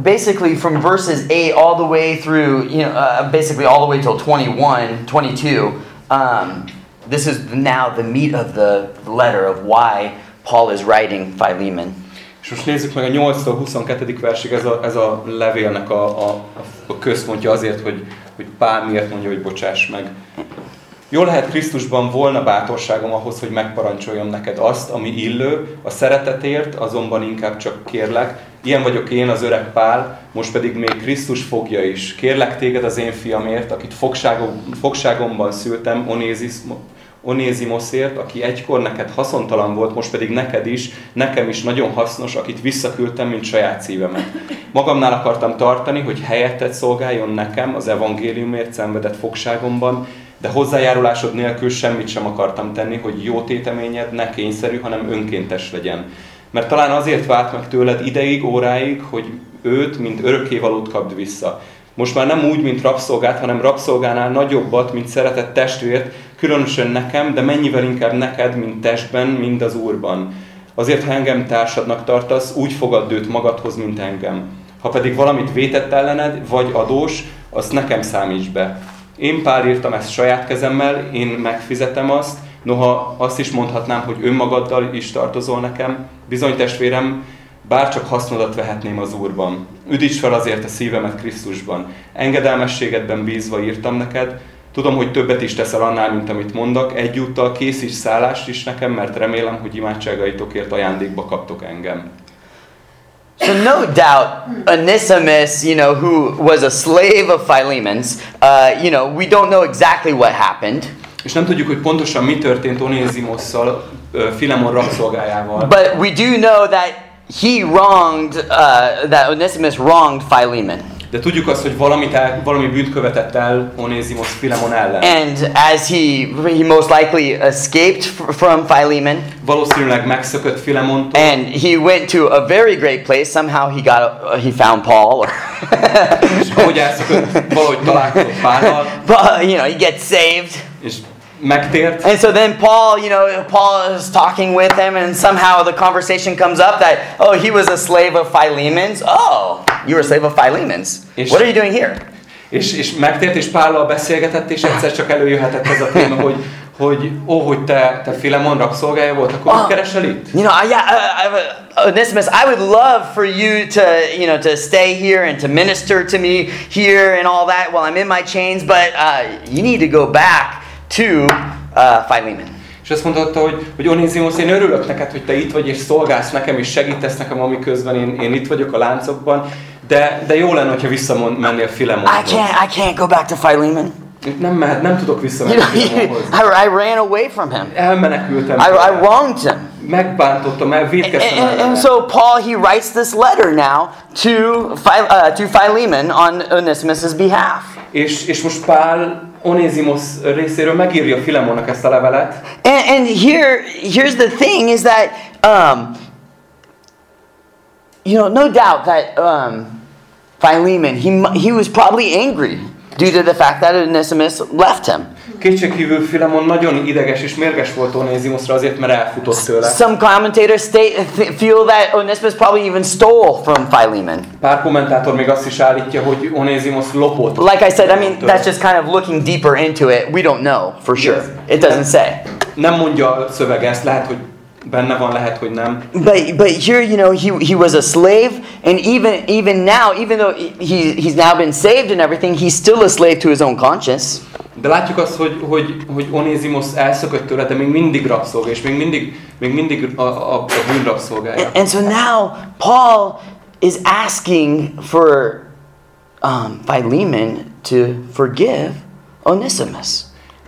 Speaker 1: basically from verses 8 all the way through, you know, uh, basically all the way till 21, 22, um, this is now the meat of the letter of why Paul is writing Philemon.
Speaker 2: És most nézzük meg a 8-tól 22. versig, ez a, ez a levélnek a, a, a központja azért, hogy, hogy Pál miért mondja, hogy bocsáss meg. Jól lehet Krisztusban volna bátorságom ahhoz, hogy megparancsoljam neked azt, ami illő, a szeretetért, azonban inkább csak kérlek. Ilyen vagyok én, az öreg Pál, most pedig még Krisztus fogja is. Kérlek téged az én fiamért, akit fogságom, fogságomban szültem, Onézis, Onézimoszért, aki egykor neked haszontalan volt, most pedig neked is, nekem is nagyon hasznos, akit visszaküldtem, mint saját szívemet. Magamnál akartam tartani, hogy helyettet szolgáljon nekem az evangéliumért szenvedett fogságomban, de hozzájárulásod nélkül semmit sem akartam tenni, hogy jó téteményed ne kényszerű, hanem önkéntes legyen. Mert talán azért vált meg tőled ideig, óráig, hogy őt, mint örökkévalót kapd vissza. Most már nem úgy, mint rabszolgát, hanem rabszolgánál nagyobbat, mint szeretett testvért, különösen nekem, de mennyivel inkább neked, mint testben, mind az Úrban. Azért, ha engem társadnak tartasz, úgy fogadd őt magadhoz, mint engem. Ha pedig valamit vétett ellened, vagy adós, azt nekem számíts be. Én pár írtam ezt saját kezemmel, én megfizetem azt, noha azt is mondhatnám, hogy önmagaddal is tartozol nekem. Bizony testvérem, bárcsak hasznodat vehetném az Úrban. Üdíts fel azért a szívemet Krisztusban. Engedelmességedben bízva írtam neked, Tudom, hogy többet is teszel annál, mint amit mondok, egyúttal készíts szállást is nekem, mert remélem, hogy imádságaitokért ajándékba kaptok engem.
Speaker 1: So no doubt, Onesimus, you know, who was a slave of Philemon's, uh, you know, we don't know exactly what happened,
Speaker 2: És nem tudjuk, hogy pontosan mi történt Onézimosszal, Filemon rabszolgájával.
Speaker 1: but we do know that he wronged, uh, that Onesimus wronged Philemon.
Speaker 2: De tudjuk azt, hogy valamit el, valami bűnt követett el Onézimosz Filemon ellen.
Speaker 1: And as he, he most likely escaped from Philemon,
Speaker 2: Valószínűleg megszökött Filemontól,
Speaker 1: and he went to a very great place. Somehow he got, he found Paul. [laughs]
Speaker 2: És ahogy elszökött, valahogy találkozott Pállal,
Speaker 1: but, you know, he gets saved.
Speaker 2: és
Speaker 1: And so then Paul, you know, Paul is talking with him, and somehow the conversation comes up that, oh, he was a slave of Philemon's. Oh, you were a slave of Philemon's. What are you doing here?
Speaker 2: és, és megtért, és Pállal beszélgetett, és egyszer csak előjöhetett ez a téma, hogy, hogy ó, hogy te, te Filemon rabszolgája volt, akkor
Speaker 1: Ah.
Speaker 2: mit keresel itt?
Speaker 1: You know, I- yeah, uh, I, Onesimus, I would love for you to, you know, to stay here and to minister to me here and all that while I'm in my chains, but uh, you need to go back to uh, Philemon.
Speaker 2: És azt mondta, hogy, hogy Onézimosz, én örülök neked, hogy te itt vagy, és szolgálsz nekem, és segítesz nekem, amiközben én, én itt vagyok a láncokban, de, de jó lenne, hogyha visszamennél
Speaker 1: I
Speaker 2: Filemonhoz.
Speaker 1: can't, I can't go back to Philemon.
Speaker 2: Nem mehet, nem tudok
Speaker 1: You
Speaker 2: visszamenni
Speaker 1: know, [laughs]
Speaker 2: Filemonhoz.
Speaker 1: I, I ran away from him.
Speaker 2: Elmenekültem.
Speaker 1: I, I wronged him. And,
Speaker 2: védkeztem
Speaker 1: and, and so Paul he writes this letter now to uh, to Philemon on Onesimus's behalf.
Speaker 2: És, és most Pál Onézimosz részéről megírja Filemonnak ezt a levelet,
Speaker 1: And, and here here's the thing is that um, you know no doubt that um, Philemon he he was probably angry due to the fact that Onesimus left him.
Speaker 2: Kétségkívül Filemon nagyon ideges és mérges volt Onézimoszra azért, mert elfutott tőle.
Speaker 1: Some commentators state, feel that Onesimus probably even stole from Philemon.
Speaker 2: Pár kommentátor még azt is állítja, hogy Onézimosz lopott.
Speaker 1: Like I said, I mean, that's just kind of looking deeper into it. We don't know for sure.
Speaker 2: Yes.
Speaker 1: It doesn't say.
Speaker 2: Nem mondja a szöveg ezt, lehet, hogy benne van, lehet, hogy nem.
Speaker 1: But but here, you know, he, he was a slave, and even even now, even though he, he's now been saved and everything, he's still a slave to his own conscience.
Speaker 2: De látjuk azt, hogy, hogy, hogy Onézimosz elszökött tőle, de még mindig rabszolga, és még mindig, még mindig a, a, a bűn rabszolgája.
Speaker 1: And, and so now Paul is asking for um, Philemon to forgive Onesimus.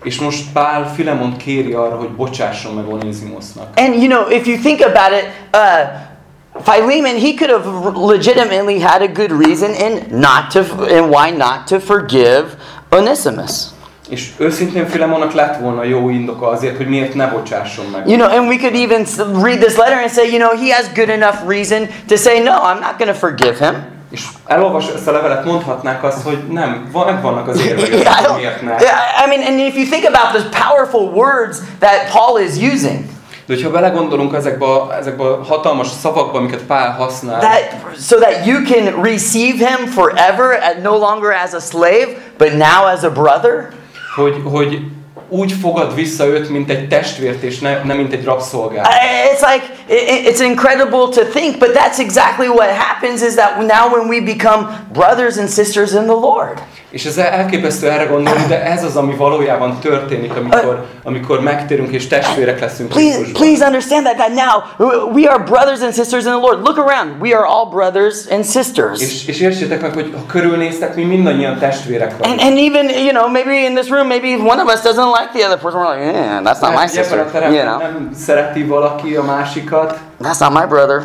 Speaker 2: És most Pál Filemont kéri arra, hogy bocsásson meg Onézimosznak.
Speaker 1: And you know, if you think about it, uh, Philemon, he could have legitimately had a good reason and not to, and why not to forgive Onesimus.
Speaker 2: És őszintén Filemonnak lett volna jó indoka azért, hogy miért ne bocsásson meg.
Speaker 1: You know, and we could even read this letter and say, you know, he has good enough reason to say, no, I'm not going to forgive him.
Speaker 2: És elolvas ezt a levelet, mondhatnák azt, hogy nem, van, vannak az érvek, [laughs]
Speaker 1: Yeah,
Speaker 2: miért ne.
Speaker 1: I mean, and if you think about the powerful words that Paul is using,
Speaker 2: De hogyha belegondolunk ezekbe a, ezekbe a hatalmas szavakba, amiket Pál használ,
Speaker 1: that so that you can receive him forever, at no longer as a slave, but now as a brother,
Speaker 2: hogy, hogy úgy fogad vissza őt, mint egy testvért, és ne, nem mint egy rabszolgát.
Speaker 1: I- It's like it- it's incredible to think, but that's exactly what happens. Is that now when we become brothers and sisters in the Lord?
Speaker 2: És ez elképesztő erre gondolni, de ez az, ami valójában történik, amikor, amikor megtérünk és testvérek leszünk
Speaker 1: Please,
Speaker 2: Krisztusban.
Speaker 1: please understand that, that now we are brothers and sisters in the Lord. Look around. We are all brothers and sisters.
Speaker 2: És, és értsétek meg, hogy ha körülnéztek, mi mindannyian testvérek
Speaker 1: And,
Speaker 2: vagyunk.
Speaker 1: and even, you know, maybe in this room, maybe one of us doesn't like the other person. We're like, yeah, that's not my sister. You know,
Speaker 2: nem szereti valaki a másikat,
Speaker 1: that's not my brother.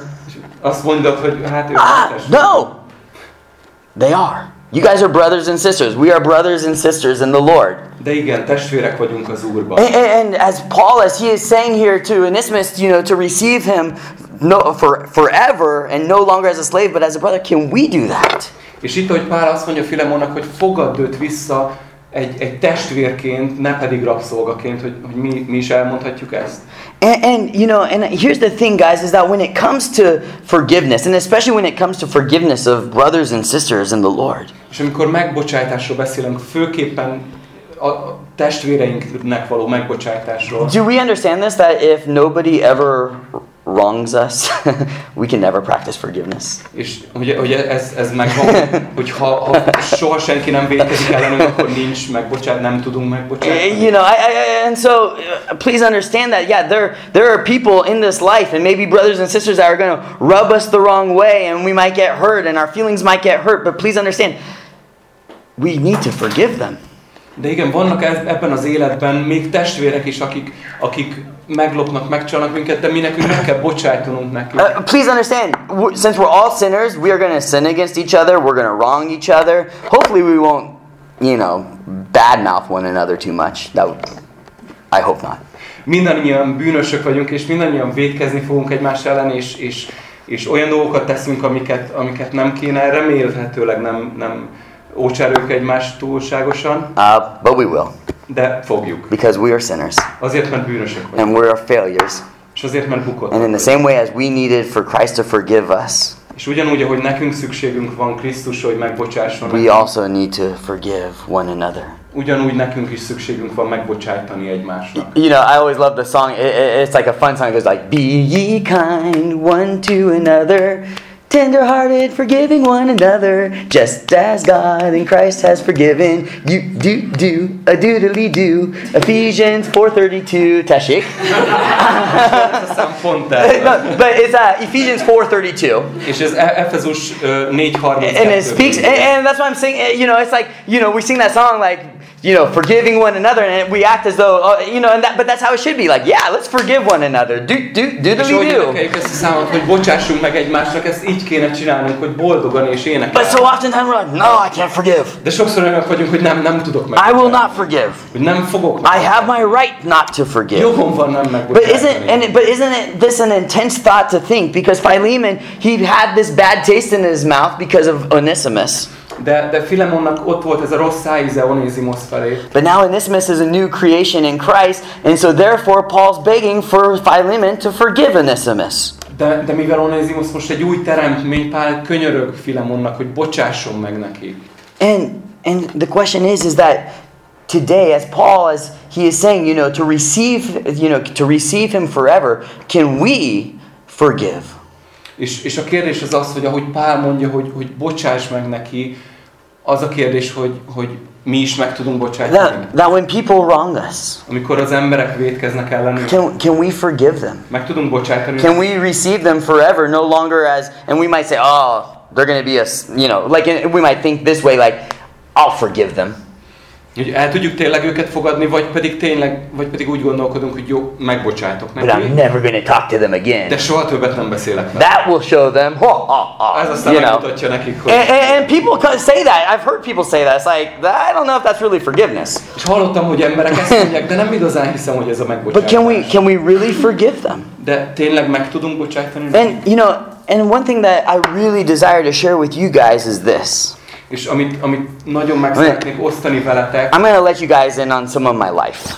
Speaker 2: azt mondod, hogy hát ő
Speaker 1: Ah, no! They are. You guys are brothers and sisters. We are brothers and sisters in the Lord.
Speaker 2: De igen, testvérek vagyunk az Úrban.
Speaker 1: And, and, and as Paul, as he is saying here to Onesimus, you know, to receive him no, for, forever and no longer as a slave, but as a brother, can we do that?
Speaker 2: És itt, hogy Pál azt mondja Filemonnak, hogy fogadd őt vissza egy, egy testvérként, ne pedig rabszolgaként, hogy, hogy mi, mi is elmondhatjuk ezt.
Speaker 1: And, and you know, and here's the thing, guys, is that when it comes to forgiveness, and especially when it comes to forgiveness of brothers and sisters in the Lord,
Speaker 2: És amikor megbocsátásról beszélünk, főképpen a testvéreinknek való megbocsátásról,
Speaker 1: do we understand this? That if nobody ever wrongs us, [laughs] we can never practice forgiveness.
Speaker 2: és ugye, ugye ez, ez megvan, [laughs] hogy ha, ha soha senki nem védkezik ellenünk, akkor nincs megbocsát, nem tudunk megbocsátani.
Speaker 1: You know, I, I, and so uh, please understand that, yeah, there, there are people in this life, and maybe brothers and sisters that are going to rub us the wrong way, and we might get hurt, and our feelings might get hurt, but please understand, we need to forgive them.
Speaker 2: De igen, vannak ez, ebben az életben még testvérek is, akik, akik meglopnak, megcsalnak minket, de mi nekünk meg kell bocsájtanunk nekik.
Speaker 1: Uh, please understand, since we're all sinners, we are going to sin against each other. We're going to wrong each other. Hopefully, we won't, you know, badmouth one another too much. That would, I hope not.
Speaker 2: Mindannyian bűnösök vagyunk, és mindannyian védkezni fogunk egymás ellen, és, és, és olyan dolgokat teszünk, amiket, amiket nem kéne, remélhetőleg nem, nem ócsárjuk egymást túlságosan,
Speaker 1: Uh, but we will,
Speaker 2: de fogjuk.
Speaker 1: because we are sinners
Speaker 2: Azért, mert bűnösök vagyunk,
Speaker 1: and we're failures.
Speaker 2: és azért, mert bukott.
Speaker 1: And in the same way as we needed for Christ to forgive us,
Speaker 2: És ugyanúgy, ahogy nekünk szükségünk van Krisztus, hogy megbocsásson,
Speaker 1: we also need to forgive one another.
Speaker 2: ugyanúgy nekünk is szükségünk van megbocsájtani egymásnak.
Speaker 1: You know, I always love the song. It, it- it's like a fun song. It goes like, "Be ye kind one to another, tender-hearted, forgiving one another, just as God in Christ has forgiven you. Do do a doodly do." Ephesians four thirty-two. Tashik.
Speaker 2: Ez a szám pont ez.
Speaker 1: no, but it's uh, Ephesians four thirty-two.
Speaker 2: És ez Efezus 4.32.
Speaker 1: and it speaks and, and that's why i'm saying you know it's like you know we sing that song like you know forgiving one another and we act as though uh, you know and that but that's how it should be. Like yeah let's forgive one another. Do do do do
Speaker 2: hogy
Speaker 1: do
Speaker 2: ezt a számot, hogy bocsássunk meg egymásnak, ezt így kéne csinálnunk, hogy boldogan és
Speaker 1: but so often we're like no i can't forgive.
Speaker 2: De sokszor olyanok vagyunk, hogy nem, nem tudok meg.
Speaker 1: i will not forgive.
Speaker 2: Hogy nem fogok
Speaker 1: i have my right not to forgive.
Speaker 2: Jogom van nem
Speaker 1: But isn't and it, but isn't it this an intense thought to think? Because Philemon, he had this bad taste in his mouth because of Onesimus.
Speaker 2: De, de Filemonnak ott volt ez a rossz szájíze Onézimosz felé.
Speaker 1: But now Onesimus is a new creation in Christ, and so therefore Paul's begging for Philemon to forgive Onesimus.
Speaker 2: De, de mivel Onézimosz most egy új teremtmény, Pál könyörög Filemonnak, hogy bocsásson meg neki.
Speaker 1: And and the question is is that today as Paul as he is saying, you know, to receive, you know, to receive him forever, can we forgive?
Speaker 2: És, és a kérdés az az, hogy ahogy Pál mondja, hogy, hogy bocsáss meg neki, az a kérdés, hogy, hogy mi is meg tudunk bocsátani.
Speaker 1: That, that when people wrong us,
Speaker 2: Amikor az emberek védkeznek ellenünk,
Speaker 1: can, can we forgive them?
Speaker 2: meg tudunk bocsátani.
Speaker 1: Can we receive them forever, no longer as, and we might say, oh, they're going to be a, you know, like we might think this way, like, I'll forgive them.
Speaker 2: Hogy el tudjuk tényleg őket fogadni, vagy pedig tényleg, vagy pedig úgy gondolkodunk, hogy jó, megbocsátok
Speaker 1: But I'm
Speaker 2: neki,
Speaker 1: never to talk to them again.
Speaker 2: de soha többet nem beszélek vele.
Speaker 1: That will show them, ha, ha, ha,
Speaker 2: Ez aztán
Speaker 1: you know.
Speaker 2: megmutatja nekik, hogy...
Speaker 1: And, and, and people say that. I've heard people say that. It's like, I don't know if that's really forgiveness.
Speaker 2: És hallottam, hogy emberek ezt mondják, de nem igazán hiszem, hogy ez a
Speaker 1: But can we,
Speaker 2: megbocsátás.
Speaker 1: can we really forgive them?
Speaker 2: De tényleg meg tudunk bocsátani nekik?
Speaker 1: And, you know, and one thing that I really desire to share with you guys is this.
Speaker 2: És amit, amit nagyon meg szeretnék osztani veletek,
Speaker 1: I'm to let you guys in on some of my life.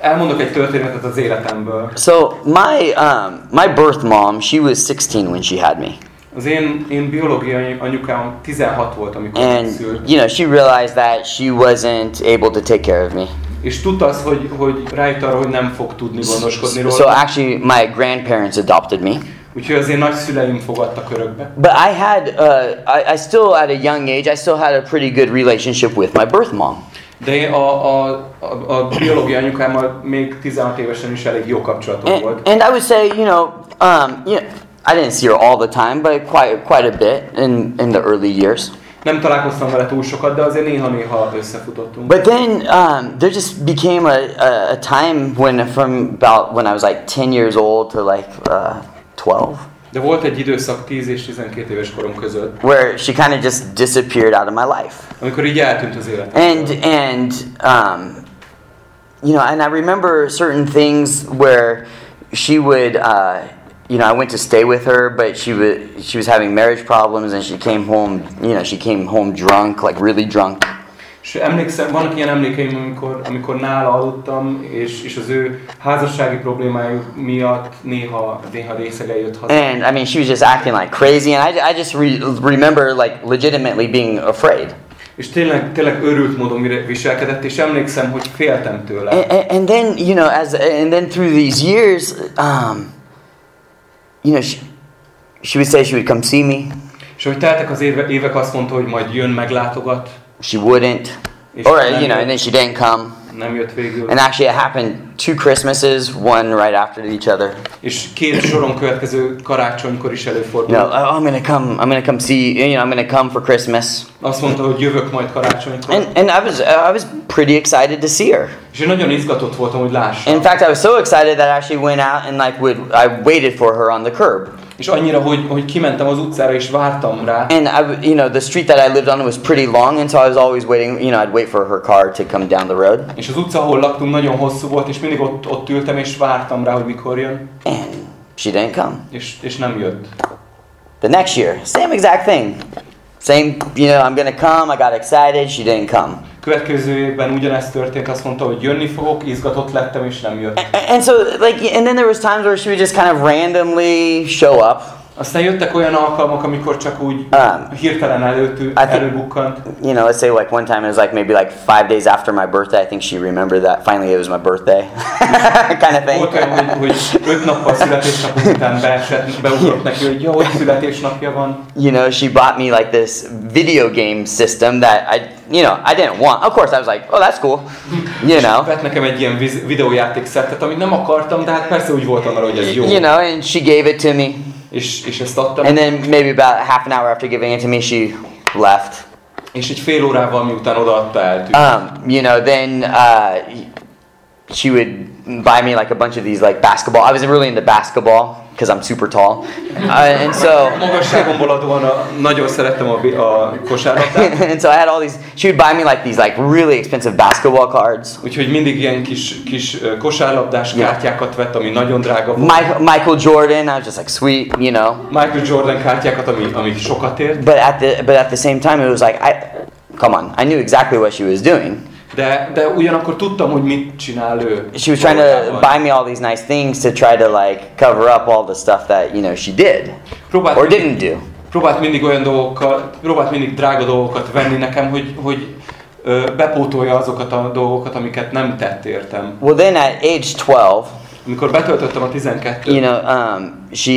Speaker 2: elmondok egy történetet az életemből.
Speaker 1: So, my, um, my birth mom, she was 16 when she had me.
Speaker 2: Az én, én biológiai anyukám 16 volt, amikor
Speaker 1: And, you know, she realized that she wasn't able to take care of me.
Speaker 2: És tudta azt, hogy, hogy rájött arra, hogy nem fog tudni gondoskodni róla.
Speaker 1: So, actually, my grandparents adopted me.
Speaker 2: Úgyhogy az én nagyszüleim fogadtak örökbe.
Speaker 1: But I had, uh, I, I still, at a young age, I still had a pretty good relationship with my birth mom.
Speaker 2: De a, a, a, a biológiai anyukámmal még 16 évesen is elég jó kapcsolatom
Speaker 1: And,
Speaker 2: volt.
Speaker 1: and I would say, you know, um, you know, I didn't see her all the time, but quite, quite a bit in, in the early years.
Speaker 2: Nem találkoztam vele túl sokat, de azért néha-néha összefutottunk.
Speaker 1: But then um, there just became a, a, a time when, from about when I was like 10 years old to like uh, 12,
Speaker 2: De volt egy időszak 10 és 12 éves korom között,
Speaker 1: where she kind of just disappeared out of my life.
Speaker 2: amikor így eltűnt az életem.
Speaker 1: And and um, you know, and I remember certain things where she would, uh, you know, I went to stay with her, but she was she was having marriage problems, and she came home. You know, she came home drunk, like really drunk.
Speaker 2: És emlékszem, vannak ilyen emlékeim, amikor, amikor nála aludtam, és, és az ő házassági problémájuk miatt néha, néha részegen jött haza.
Speaker 1: And I mean, she was just acting like crazy, and I, I just re- remember like legitimately being afraid.
Speaker 2: És tényleg, tényleg őrült módon viselkedett, és emlékszem, hogy féltem tőle.
Speaker 1: And, and, and then you know, as and then through these years, um, you know, she, she would say she would come see me.
Speaker 2: És hogy teltek az éve, évek, azt mondta, hogy majd jön, meglátogat.
Speaker 1: She wouldn't,
Speaker 2: És
Speaker 1: or you know, and then she didn't come.
Speaker 2: nem jött végül.
Speaker 1: And actually, it happened two Christmases, one right after each other.
Speaker 2: És két soron következő karácsonykor is előfordult.
Speaker 1: know, oh, I'm gonna come. I'm gonna come see. You know, I'm gonna come for Christmas.
Speaker 2: Azt mondta, hogy jövök majd karácsonykor.
Speaker 1: And and I was I was pretty excited to see her.
Speaker 2: És én nagyon izgatott voltam, hogy lássam.
Speaker 1: In fact, I was so excited that I actually went out and like would I waited for her on the curb.
Speaker 2: És annyira, hogy, hogy kimentem az utcára és vártam rá.
Speaker 1: And I, you know, the street that I lived on was pretty long, and so I was always waiting. You know, I'd wait for her car to come down the road,
Speaker 2: És az utca, ahol laktunk, nagyon hosszú volt, és mindig ott, ott ültem, és vártam rá, hogy mikor jön.
Speaker 1: and she didn't come.
Speaker 2: És, és nem jött.
Speaker 1: The next year, same exact thing. Same, you know, I'm gonna come. I got excited. She didn't come.
Speaker 2: Következő évben ugyanezt történt, azt mondta, hogy jönni fogok, izgatott lettem, és nem jött.
Speaker 1: A- And so, like, and then there was times where she would just kind of randomly show up.
Speaker 2: Aztán jöttek olyan alkalmak, amikor csak úgy
Speaker 1: Um,
Speaker 2: hirtelen előtű, előbukkant.
Speaker 1: You know, let's say like one time it was like maybe like five days after my birthday. I think she remembered that finally it was my birthday, [laughs] kind of thing.
Speaker 2: Volt olyan, hogy, hogy öt nappal születésnapom után beesett, beugrott neki, hogy jó, hogy születésnapja van.
Speaker 1: you know, she bought me like this video game system that I, you know, I didn't want. Of course, I was like, oh, that's cool, [laughs] you know,
Speaker 2: Vett nekem egy ilyen videójáték szettet, amit nem akartam, de hát persze úgy voltam vele, hogy ez jó.
Speaker 1: you know, and she gave it to me.
Speaker 2: És, és ezt adtam.
Speaker 1: And then maybe about half an hour after giving it to me, she left.
Speaker 2: És egy fél órával miután odaadta eltűnt.
Speaker 1: Um, you know, then uh, she would buy me like a bunch of these like basketball. I was really into basketball because I'm super tall, uh, and so. [laughs]
Speaker 2: Magasságomból adóan a, nagyon szerettem a, a kosárlabdát, [laughs]
Speaker 1: and so I had all these. She would buy me like these like really expensive basketball cards.
Speaker 2: úgyhogy mindig ilyen kis, kis kosárlabdás
Speaker 1: Ja.
Speaker 2: kártyákat vett, ami nagyon drága volt.
Speaker 1: Michael, Michael Jordan. I was just like sweet, you know.
Speaker 2: Michael Jordan kártyákat, ami, ami sokat ért,
Speaker 1: But at the but at the same time, it was like I, come on, I knew exactly what she was doing.
Speaker 2: De, de ugyanakkor tudtam, hogy mit csinál ő.
Speaker 1: She was trying to buy me all these nice things to try to like cover up all the stuff that you know she did
Speaker 2: Próbált
Speaker 1: or
Speaker 2: mindig-
Speaker 1: didn't do.
Speaker 2: próbált mindig olyan dolgokkal, próbált mindig drága dolgokat venni nekem, hogy, hogy ö, bepótolja azokat a dolgokat, amiket nem tett értem.
Speaker 1: Well, then at age 12,
Speaker 2: Amikor betöltöttem a 12
Speaker 1: you know, um, she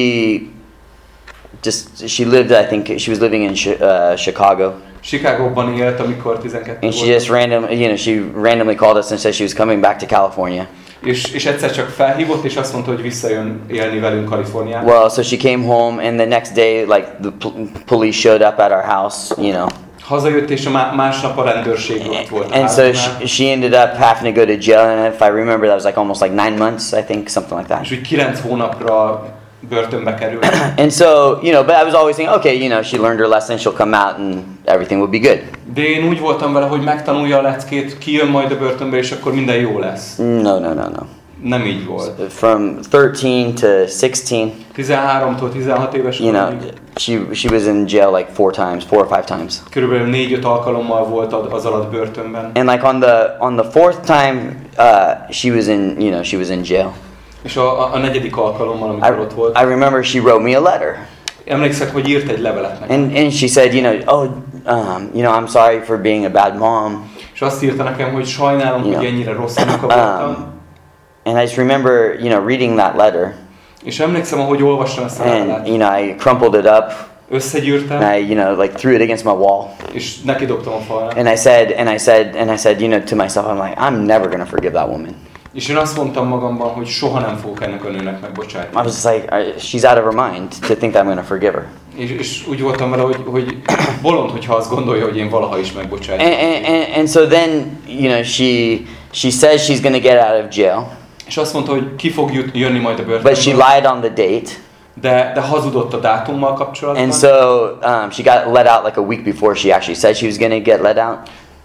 Speaker 1: just she lived. I think she was living in uh, Chicago,
Speaker 2: Chicagóban élt, amikor 12
Speaker 1: and she
Speaker 2: volt,
Speaker 1: just random, you know, she randomly called us and said she was coming back to California.
Speaker 2: és, és egyszer csak felhívott, és azt mondta, hogy visszajön élni velünk Kaliforniába.
Speaker 1: Well, so she came home, and the next day, like the pol- police showed up at our house, you know,
Speaker 2: Hazajött, és a má- másnap a rendőrség ott volt.
Speaker 1: and so she, she ended up having to go to jail. And if I remember, that was like almost like nine months, I think, something like that.
Speaker 2: És úgy 9 hónapra börtönbe került.
Speaker 1: And so, you know, but I was always thinking, okay, you know, she learned her lesson, she'll come out, and everything will be good.
Speaker 2: De én úgy voltam vele, hogy megtanulja a leckét, kijön majd a börtönbe, és akkor minden jó lesz.
Speaker 1: No, no, no, no.
Speaker 2: Nem így volt.
Speaker 1: From 13 to 16,
Speaker 2: 13-tól 16 éves
Speaker 1: you know, she she was in jail like four times, four or five times.
Speaker 2: körülbelül 4-5 alkalommal volt az alatt börtönben.
Speaker 1: And like on the on the fourth time, uh, she was in, you know, she was in jail.
Speaker 2: És a, a, a negyedik alkalommal, amikor ott
Speaker 1: I,
Speaker 2: volt,
Speaker 1: I remember she wrote me a letter,
Speaker 2: emlékszek, hogy írt egy levelet nekem.
Speaker 1: and and she said, you know, oh, um, you know, I'm sorry for being a bad mom.
Speaker 2: És azt írta nekem, hogy sajnálom,
Speaker 1: Ja.
Speaker 2: hogy ennyire rossz anyuka voltam.
Speaker 1: Um, and I just remember, you know, reading that letter,
Speaker 2: És emlékszem, ahogy olvastam ezt a
Speaker 1: and you know, I crumpled it up,
Speaker 2: Összegyűrtem,
Speaker 1: and I, you know, like threw it against my wall.
Speaker 2: és neki dobtam a falra.
Speaker 1: And I said, and I said, and I said, you know, to myself, I'm like, I'm never gonna forgive that woman.
Speaker 2: És én azt mondtam magamban, hogy soha nem fogok ennek a nőnek
Speaker 1: I
Speaker 2: megbocsájtani.
Speaker 1: was just like, I, she's out of her mind to think that I'm gonna forgive her.
Speaker 2: És, és úgy voltam vele, hogy, hogy [clears throat] bolond, hogyha azt gondolja, hogy én valaha is megbocsájtom.
Speaker 1: and, and, and so then, you know, she she says she's gonna get out of jail,
Speaker 2: És azt mondta, hogy ki fog jut, jönni majd a
Speaker 1: but she lied on the date,
Speaker 2: de, de hazudott a dátummal kapcsolatban.
Speaker 1: and so um, she got let out like a week before she actually said she was gonna get let out.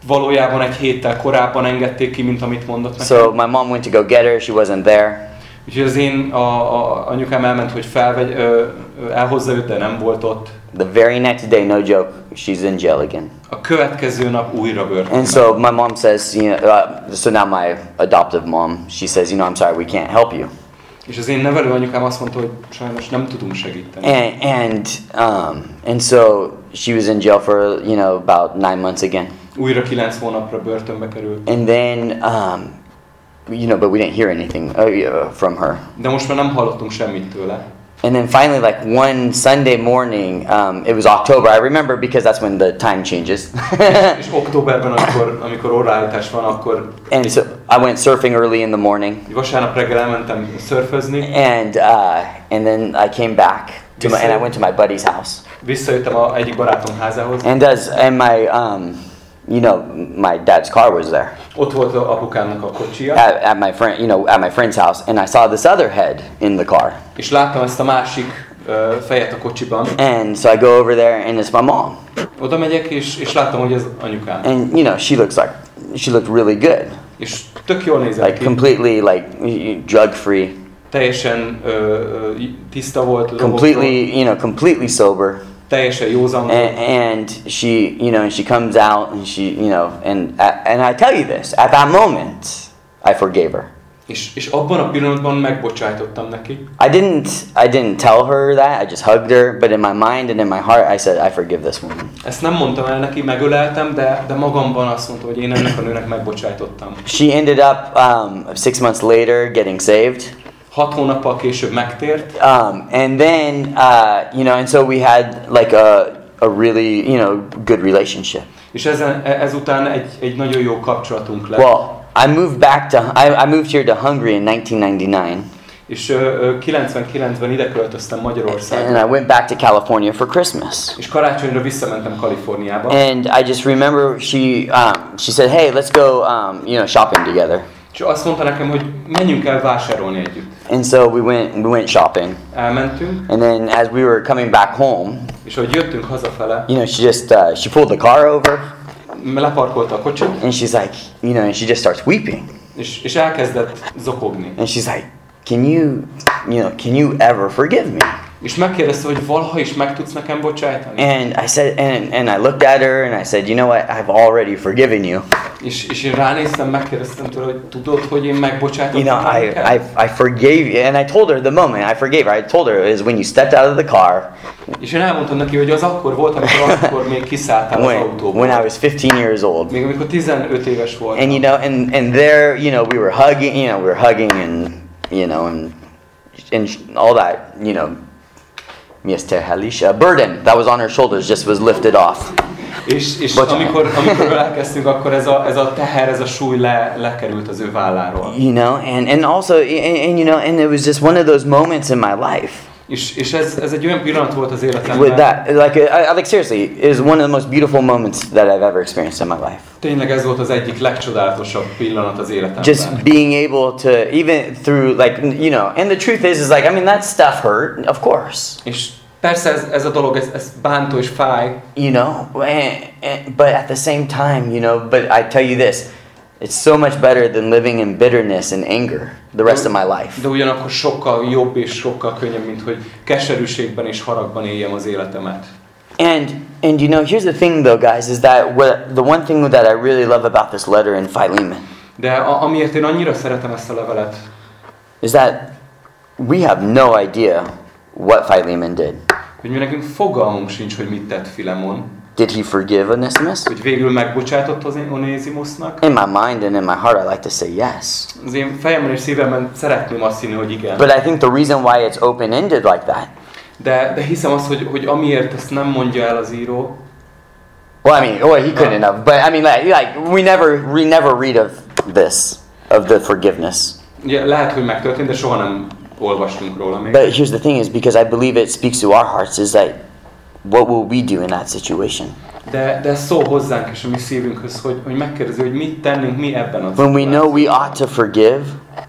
Speaker 2: Valójában egy héttel korábban engedték ki, mint amit mondott nekem.
Speaker 1: So my mom went to go get her. She wasn't there.
Speaker 2: Úgyhogy az én a, a, anyukám elment, hogy felvegy, ö, elhozza őt, de nem volt ott.
Speaker 1: The very next day, no joke, she's in jail again.
Speaker 2: A következő nap újra börtönben.
Speaker 1: And so my mom says, you know, uh, so now my adoptive mom, she says, you know, I'm sorry, we can't help you.
Speaker 2: És az én nevelő anyukám azt mondta, hogy sajnos nem tudunk segíteni.
Speaker 1: And and um, and so she was in jail for you know about nine months again,
Speaker 2: Újra kilenc hónapra börtönbe került.
Speaker 1: and then um, you know, but we didn't hear anything uh, from her.
Speaker 2: De most már nem hallottunk semmit tőle.
Speaker 1: And then finally, like one Sunday morning, um, it was October. I remember because that's when the time changes.
Speaker 2: És [laughs] októberben, amikor, amikor óraállítás van, akkor
Speaker 1: and so I went surfing early in the morning,
Speaker 2: vasárnap reggel elmentem szörfözni,
Speaker 1: and uh, and then I came back to my, and I went to my buddy's house.
Speaker 2: visszajöttem a egyik barátom házához,
Speaker 1: And as and my um, you know, my dad's car was there
Speaker 2: ott volt a apukámnak a kocsia,
Speaker 1: at, at my friend, you know, at my friend's house, and I saw this other head in the car.
Speaker 2: és láttam ezt a másik ö, fejet a kocsiban.
Speaker 1: And so I go over there, and it's my mom.
Speaker 2: Oda megyek, és, és láttam, hogy ez anyukám.
Speaker 1: And you know, she looks like she looked really good,
Speaker 2: És tök jól nézett
Speaker 1: like
Speaker 2: ki.
Speaker 1: completely like drug free,
Speaker 2: Teljesen ö, tiszta volt,
Speaker 1: completely you know, completely sober.
Speaker 2: Teljesen józan.
Speaker 1: And, and she, you know, and she comes out, and she, you know, and and I tell you this: at that moment, I forgave her.
Speaker 2: És, és abban a pillanatban megbocsájtottam neki.
Speaker 1: I didn't I didn't tell her that. I just hugged her, but in my mind and in my heart I said I forgive this woman.
Speaker 2: Ezt nem mondtam el neki, megöleltem, de, de magamban azt mondtam, hogy én ennek a nőnek megbocsájtottam.
Speaker 1: She ended up um, six months later getting saved,
Speaker 2: Hat hónappal később megtért,
Speaker 1: um, and then uh, you know, and so we had like a a really you know good relationship.
Speaker 2: és ezen, e- ezután egy, egy nagyon jó kapcsolatunk lett.
Speaker 1: Well, I moved back to I, I moved here to Hungary in 1999,
Speaker 2: És ö, 99-ben ide költöztem
Speaker 1: and
Speaker 2: Magyarországra,
Speaker 1: I went back to California for Christmas.
Speaker 2: és karácsonyra visszamentem Kaliforniába.
Speaker 1: And I just remember she um, she said, "Hey, let's go um, you know shopping together."
Speaker 2: És azt mondta nekem, hogy menjünk el vásárolni együtt.
Speaker 1: And so we went we went shopping.
Speaker 2: Elmentünk,
Speaker 1: And then as we were coming back home,
Speaker 2: és ahogy jöttünk hazafele,
Speaker 1: you know, she just uh, she pulled the car over
Speaker 2: leparkolta a kocsit,
Speaker 1: and she's like, you know, and she just starts weeping.
Speaker 2: és, és elkezdett zokogni.
Speaker 1: And she's like, "Can you, you know, can you ever forgive me?"
Speaker 2: És megkérdezte, hogy valaha is meg tudsz nekem bocsájtani.
Speaker 1: And I said and and I looked at her and I said, "You know what? I've already forgiven you."
Speaker 2: És, és én ránéztem, megkérdeztem tőle, hogy tudod, hogy én megbocsájtottam
Speaker 1: You know, I? I, I forgave you. And I told her the moment I forgave her, I told her is when you stepped out of the car
Speaker 2: És én elmondtam neki, hogy az akkor volt, amikor akkor még kiszálltál az
Speaker 1: when,
Speaker 2: autóból.
Speaker 1: when I was 15 years old.
Speaker 2: Még amikor 15 éves voltam.
Speaker 1: And you know, and, and there, you know, we were hugging, you know, we were hugging and, you know, and, and all that, you know, Mr. Halisha, burden that was on her shoulders just was lifted off.
Speaker 2: És, és
Speaker 1: Bocsánat.
Speaker 2: amikor, amikor elkezdtünk, akkor ez a, ez a teher, ez a súly le, lekerült az ő válláról.
Speaker 1: You know, and, and also, and, and you know, and it was just one of those moments in my life
Speaker 2: És, és ez, ez egy olyan pillanat volt az
Speaker 1: with
Speaker 2: életemben.
Speaker 1: that, like, I, I, like seriously, it was one of the most beautiful moments that I've ever experienced in my life.
Speaker 2: Tényleg ez volt az egyik legcsodálatosabb pillanat az életemben.
Speaker 1: Just being able to, even through, like, you know, and the truth is, is like, I mean, that stuff hurt, of course.
Speaker 2: És persze ez, ez a dolog, ez, ez bántó és fáj,
Speaker 1: you know and, and, but at the same time you know but i tell you this it's so much better than living in bitterness and anger the rest of my life.
Speaker 2: de ugyanakkor sokkal jobb és sokkal könnyebb, mint hogy keserűségben és haragban éljem az életemet.
Speaker 1: and and you know here's the thing though guys is that what, the one thing that i really love about this letter in philemon
Speaker 2: De a, amiért én annyira szeretem ezt a levelet,
Speaker 1: is that we have no idea what philemon did.
Speaker 2: hogy mi nekünk fogalmunk sincs, hogy mit tett Filemon,
Speaker 1: did he forgive onesimus
Speaker 2: hogy végül megbocsátott az Onézimosznak.
Speaker 1: in my mind and in my heart i like to say yes
Speaker 2: Az én fejemben és szívemben szeretném azt hinni, hogy igen.
Speaker 1: but i think the reason why it's open-ended like that
Speaker 2: De, de hiszem azt, hogy, hogy amiért ezt nem mondja el az író,
Speaker 1: Well, I mean, well, he couldn't have, but I mean, like, like we never, we never read of this, of the forgiveness.
Speaker 2: ugye lehet, hogy megtörtént, de soha nem olvastunk róla még.
Speaker 1: But here's the thing: is because I believe it speaks to our hearts. Is that what will we do in that situation
Speaker 2: De, de szól hozzánk és a mi szívünkhöz, hogy, hogy megkérdezi, hogy mit tennénk mi ebben az
Speaker 1: when we know we ought to forgive,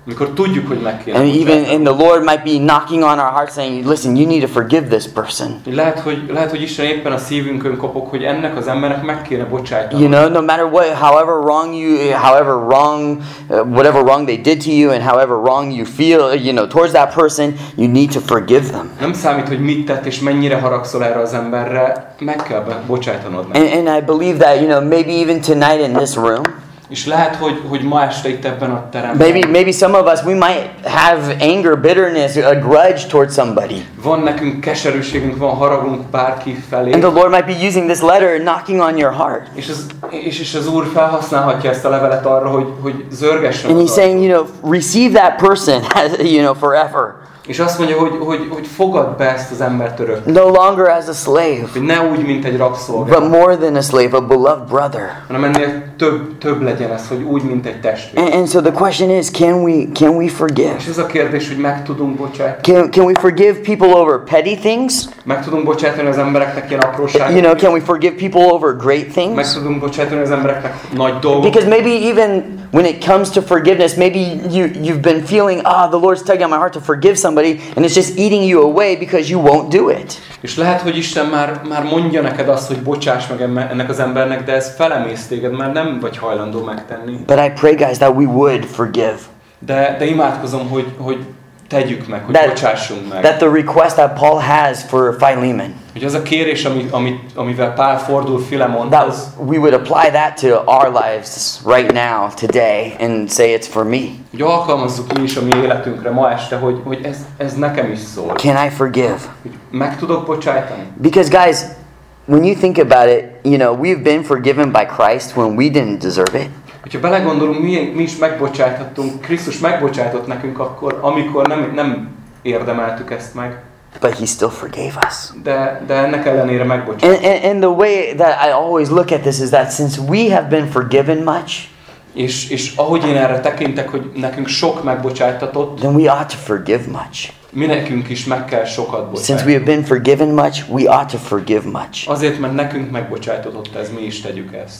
Speaker 2: Amikor tudjuk, hogy meg kéne
Speaker 1: and even and the Lord might be knocking on our hearts, saying, "Listen, you need to forgive this person."
Speaker 2: Lehet, hogy, lehet, hogy Isten éppen a szívünkön kopog, hogy ennek az embernek meg kéne bocsájtani.
Speaker 1: You know, no matter what, however wrong you, however wrong, uh, whatever wrong they did to you, and however wrong you feel, you know, towards that person, you need to forgive them.
Speaker 2: Nem számít, hogy mit tett és mennyire haragszol erre az emberre, meg kell bocsájtanod neki.
Speaker 1: And, and I believe that, you know, maybe even tonight in this room,
Speaker 2: És lehet, hogy, hogy ma este itt ebben a teremben
Speaker 1: maybe maybe some of us we might have anger, bitterness, a grudge towards somebody.
Speaker 2: van nekünk keserűségünk, van haragunk bárki felé,
Speaker 1: And the Lord might be using this letter knocking on your heart.
Speaker 2: és az, és, és az Úr felhasználhatja ezt a levelet arra, hogy, hogy zörgessen
Speaker 1: And he's saying, you know, receive that person, [laughs] you know, forever.
Speaker 2: És azt mondja, hogy, hogy, hogy fogad be ezt az embert örök.
Speaker 1: No longer as a slave,
Speaker 2: Hogy ne úgy, mint egy rabszolga,
Speaker 1: but more than a slave, a beloved brother.
Speaker 2: hanem ennél több, több legyen ez, hogy úgy, mint egy testvér.
Speaker 1: And, and so the question is, can we can we forgive?
Speaker 2: És ez a kérdés, hogy meg tudunk bocsátani.
Speaker 1: Can, can we forgive people over petty things?
Speaker 2: Meg tudunk bocsátani az embereknek ilyen
Speaker 1: You
Speaker 2: apróságokat.
Speaker 1: know, can we forgive people over great
Speaker 2: Meg
Speaker 1: things?
Speaker 2: tudunk bocsátani az embereknek nagy dolgokat.
Speaker 1: Because maybe even when it comes to forgiveness, maybe you, you've been feeling, ah, the Lord's tugging on my heart to forgive somebody, and it's just eating you away because you won't do it.
Speaker 2: És lehet, hogy Isten már, már mondja neked azt, hogy bocsáss meg ennek az embernek, de ez felemész téged, mert nem vagy hajlandó megtenni.
Speaker 1: But I pray, guys, that we would forgive.
Speaker 2: De, de imádkozom, hogy, hogy tegyük meg, hogy
Speaker 1: That-
Speaker 2: bocsássunk meg.
Speaker 1: That the request that Paul has for Philemon,
Speaker 2: Hogy az a kérés, ami, ami, amivel Pál fordul
Speaker 1: that
Speaker 2: Filemonhoz,
Speaker 1: we would apply that to our lives right now, today, and say it's for me.
Speaker 2: hogy alkalmazzuk mi is a mi életünkre ma este, hogy, hogy ez, ez nekem is szól.
Speaker 1: Can I forgive?
Speaker 2: Hogy meg tudok bocsájtani?
Speaker 1: Because, guys, when you think about it, you know, we've been forgiven by Christ when we didn't deserve it.
Speaker 2: Hogyha belegondolunk, mi, mi is megbocsáthattunk, Krisztus megbocsátott nekünk akkor, amikor nem, nem érdemeltük ezt meg,
Speaker 1: but he still forgave us.
Speaker 2: de, de ennek ellenére megbocsátott.
Speaker 1: And, and, and the way that I always look at this is that since we have been forgiven much,
Speaker 2: És, és ahogy én erre tekintek, hogy nekünk sok megbocsájtatott,
Speaker 1: then we ought to forgive much.
Speaker 2: mi nekünk is meg kell sokat
Speaker 1: Since we
Speaker 2: bocsátani.
Speaker 1: have been forgiven much, we ought to forgive much.
Speaker 2: Azért, mert nekünk megbocsájtatott ez, mi is tegyük ezt.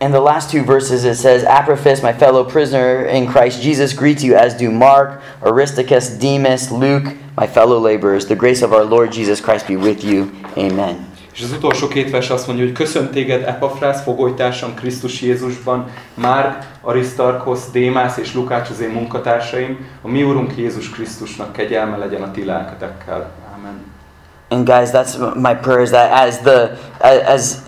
Speaker 1: In the last two verses, it says, Apophis, my fellow prisoner in Christ Jesus, greets you, as do Mark, Aristarchus, Demas, Luke, my fellow laborers. The grace of our Lord Jesus Christ be with you. Amen.
Speaker 2: És az utolsó két vers azt mondja, hogy köszönt téged Epafrász, fogolytársam Krisztus Jézusban, Márk, Arisztarkosz, Démász és Lukács az én munkatársaim, a mi Urunk Jézus Krisztusnak kegyelme legyen a ti lelketekkel. Amen.
Speaker 1: And guys, that's my prayer is that as the as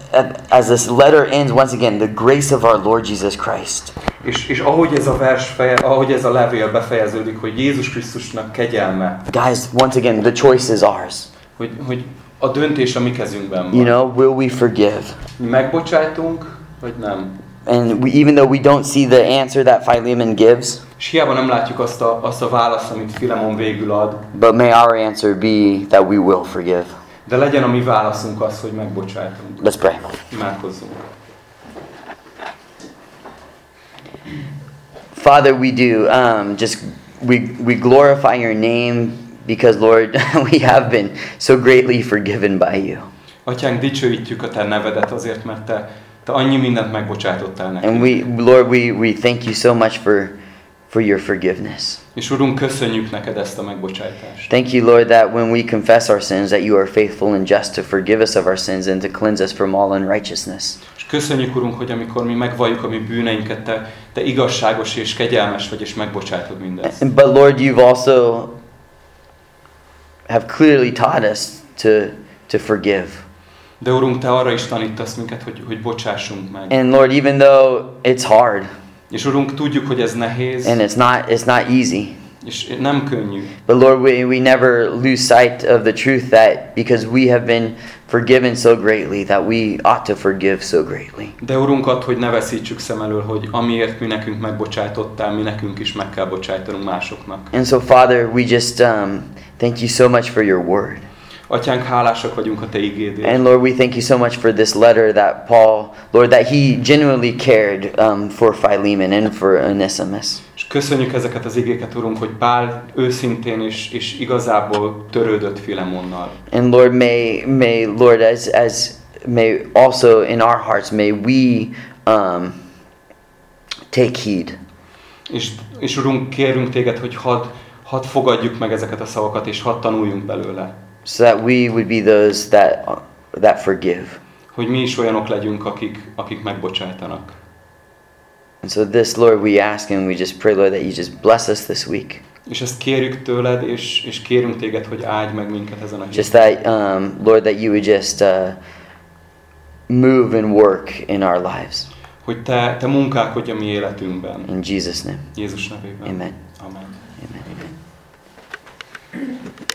Speaker 1: as this letter ends, once again, the grace of our Lord Jesus Christ.
Speaker 2: És, és ahogy ez a vers, feje, ahogy ez a levél befejeződik, hogy Jézus Krisztusnak kegyelme,
Speaker 1: Guys, once again, the choice is ours.
Speaker 2: hogy, hogy a döntés a mi kezünkben
Speaker 1: You
Speaker 2: van.
Speaker 1: know, will we forgive?
Speaker 2: Mi megbocsájtunk, vagy nem?
Speaker 1: And we, even though we don't see the answer that Philemon gives,
Speaker 2: És hiába nem látjuk azt a, azt a választ, amit Filemon végül ad,
Speaker 1: but may our answer be that we will forgive.
Speaker 2: De legyen a mi válaszunk az, hogy megbocsájtunk.
Speaker 1: Let's pray.
Speaker 2: Imádkozzunk.
Speaker 1: Father, we do um, just we we glorify your name because Lord, [laughs] we have been so greatly forgiven by you,
Speaker 2: Atyánk, dicsőítjük a Te nevedet azért, mert Te, te annyi mindent megbocsátottál nekünk.
Speaker 1: and we Lord, we we thank you so much for for your forgiveness.
Speaker 2: És Urunk, köszönjük neked ezt a megbocsájtást.
Speaker 1: Thank you, Lord, that when we confess our sins, that you are faithful and just to forgive us of our sins and to cleanse us from all unrighteousness.
Speaker 2: És köszönjük, Urunk, hogy amikor mi megvalljuk a mi bűneinket, Te, te igazságos és kegyelmes vagy, és megbocsátod mindezt.
Speaker 1: But Lord, you've also have clearly taught us to to forgive.
Speaker 2: De Urunk, Te arra is tanítasz minket, hogy, hogy bocsássunk meg.
Speaker 1: And Lord, even though it's hard
Speaker 2: És Urunk, tudjuk, hogy ez nehéz,
Speaker 1: and it's not it's not easy,
Speaker 2: és nem könnyű.
Speaker 1: but Lord, we, we never lose sight of the truth that because we have been forgiven so greatly, that we ought to forgive so greatly.
Speaker 2: De Urunk, add, hogy ne veszítsük szem elől, hogy amiért mi nekünk megbocsájtottál, mi nekünk is meg kell bocsájtanunk másoknak.
Speaker 1: And so, Father, we just um, thank you so much for your word.
Speaker 2: Atyánk, hálásak vagyunk a Te igédért.
Speaker 1: And Lord, we thank you so much for this letter that Paul, Lord, that he genuinely cared um, for Philemon and for Onesimus.
Speaker 2: És köszönjük ezeket az igéket, Urunk, hogy Pál őszintén és, és igazából törődött Filemonnal.
Speaker 1: And Lord, may may Lord, as as may also in our hearts, may we um, take heed.
Speaker 2: És, és Urunk, kérünk Téged, hogy hadd hadd fogadjuk meg ezeket a szavakat, és hadd tanuljunk belőle.
Speaker 1: So that we would be those that that forgive.
Speaker 2: Hogy mi is olyanok legyünk, akik, akik megbocsájtanak.
Speaker 1: And so this, Lord, we ask and we just pray, Lord, that you just bless us this week.
Speaker 2: És ezt kérjük tőled, és, és kérünk Téged, hogy áldj meg minket ezen a
Speaker 1: Just
Speaker 2: héten.
Speaker 1: that, um, Lord, that you would just uh, move and work in our lives.
Speaker 2: Hogy Te, te munkálkodj a mi életünkben.
Speaker 1: In Jesus' name,
Speaker 2: Jézus nevében.
Speaker 1: Amen.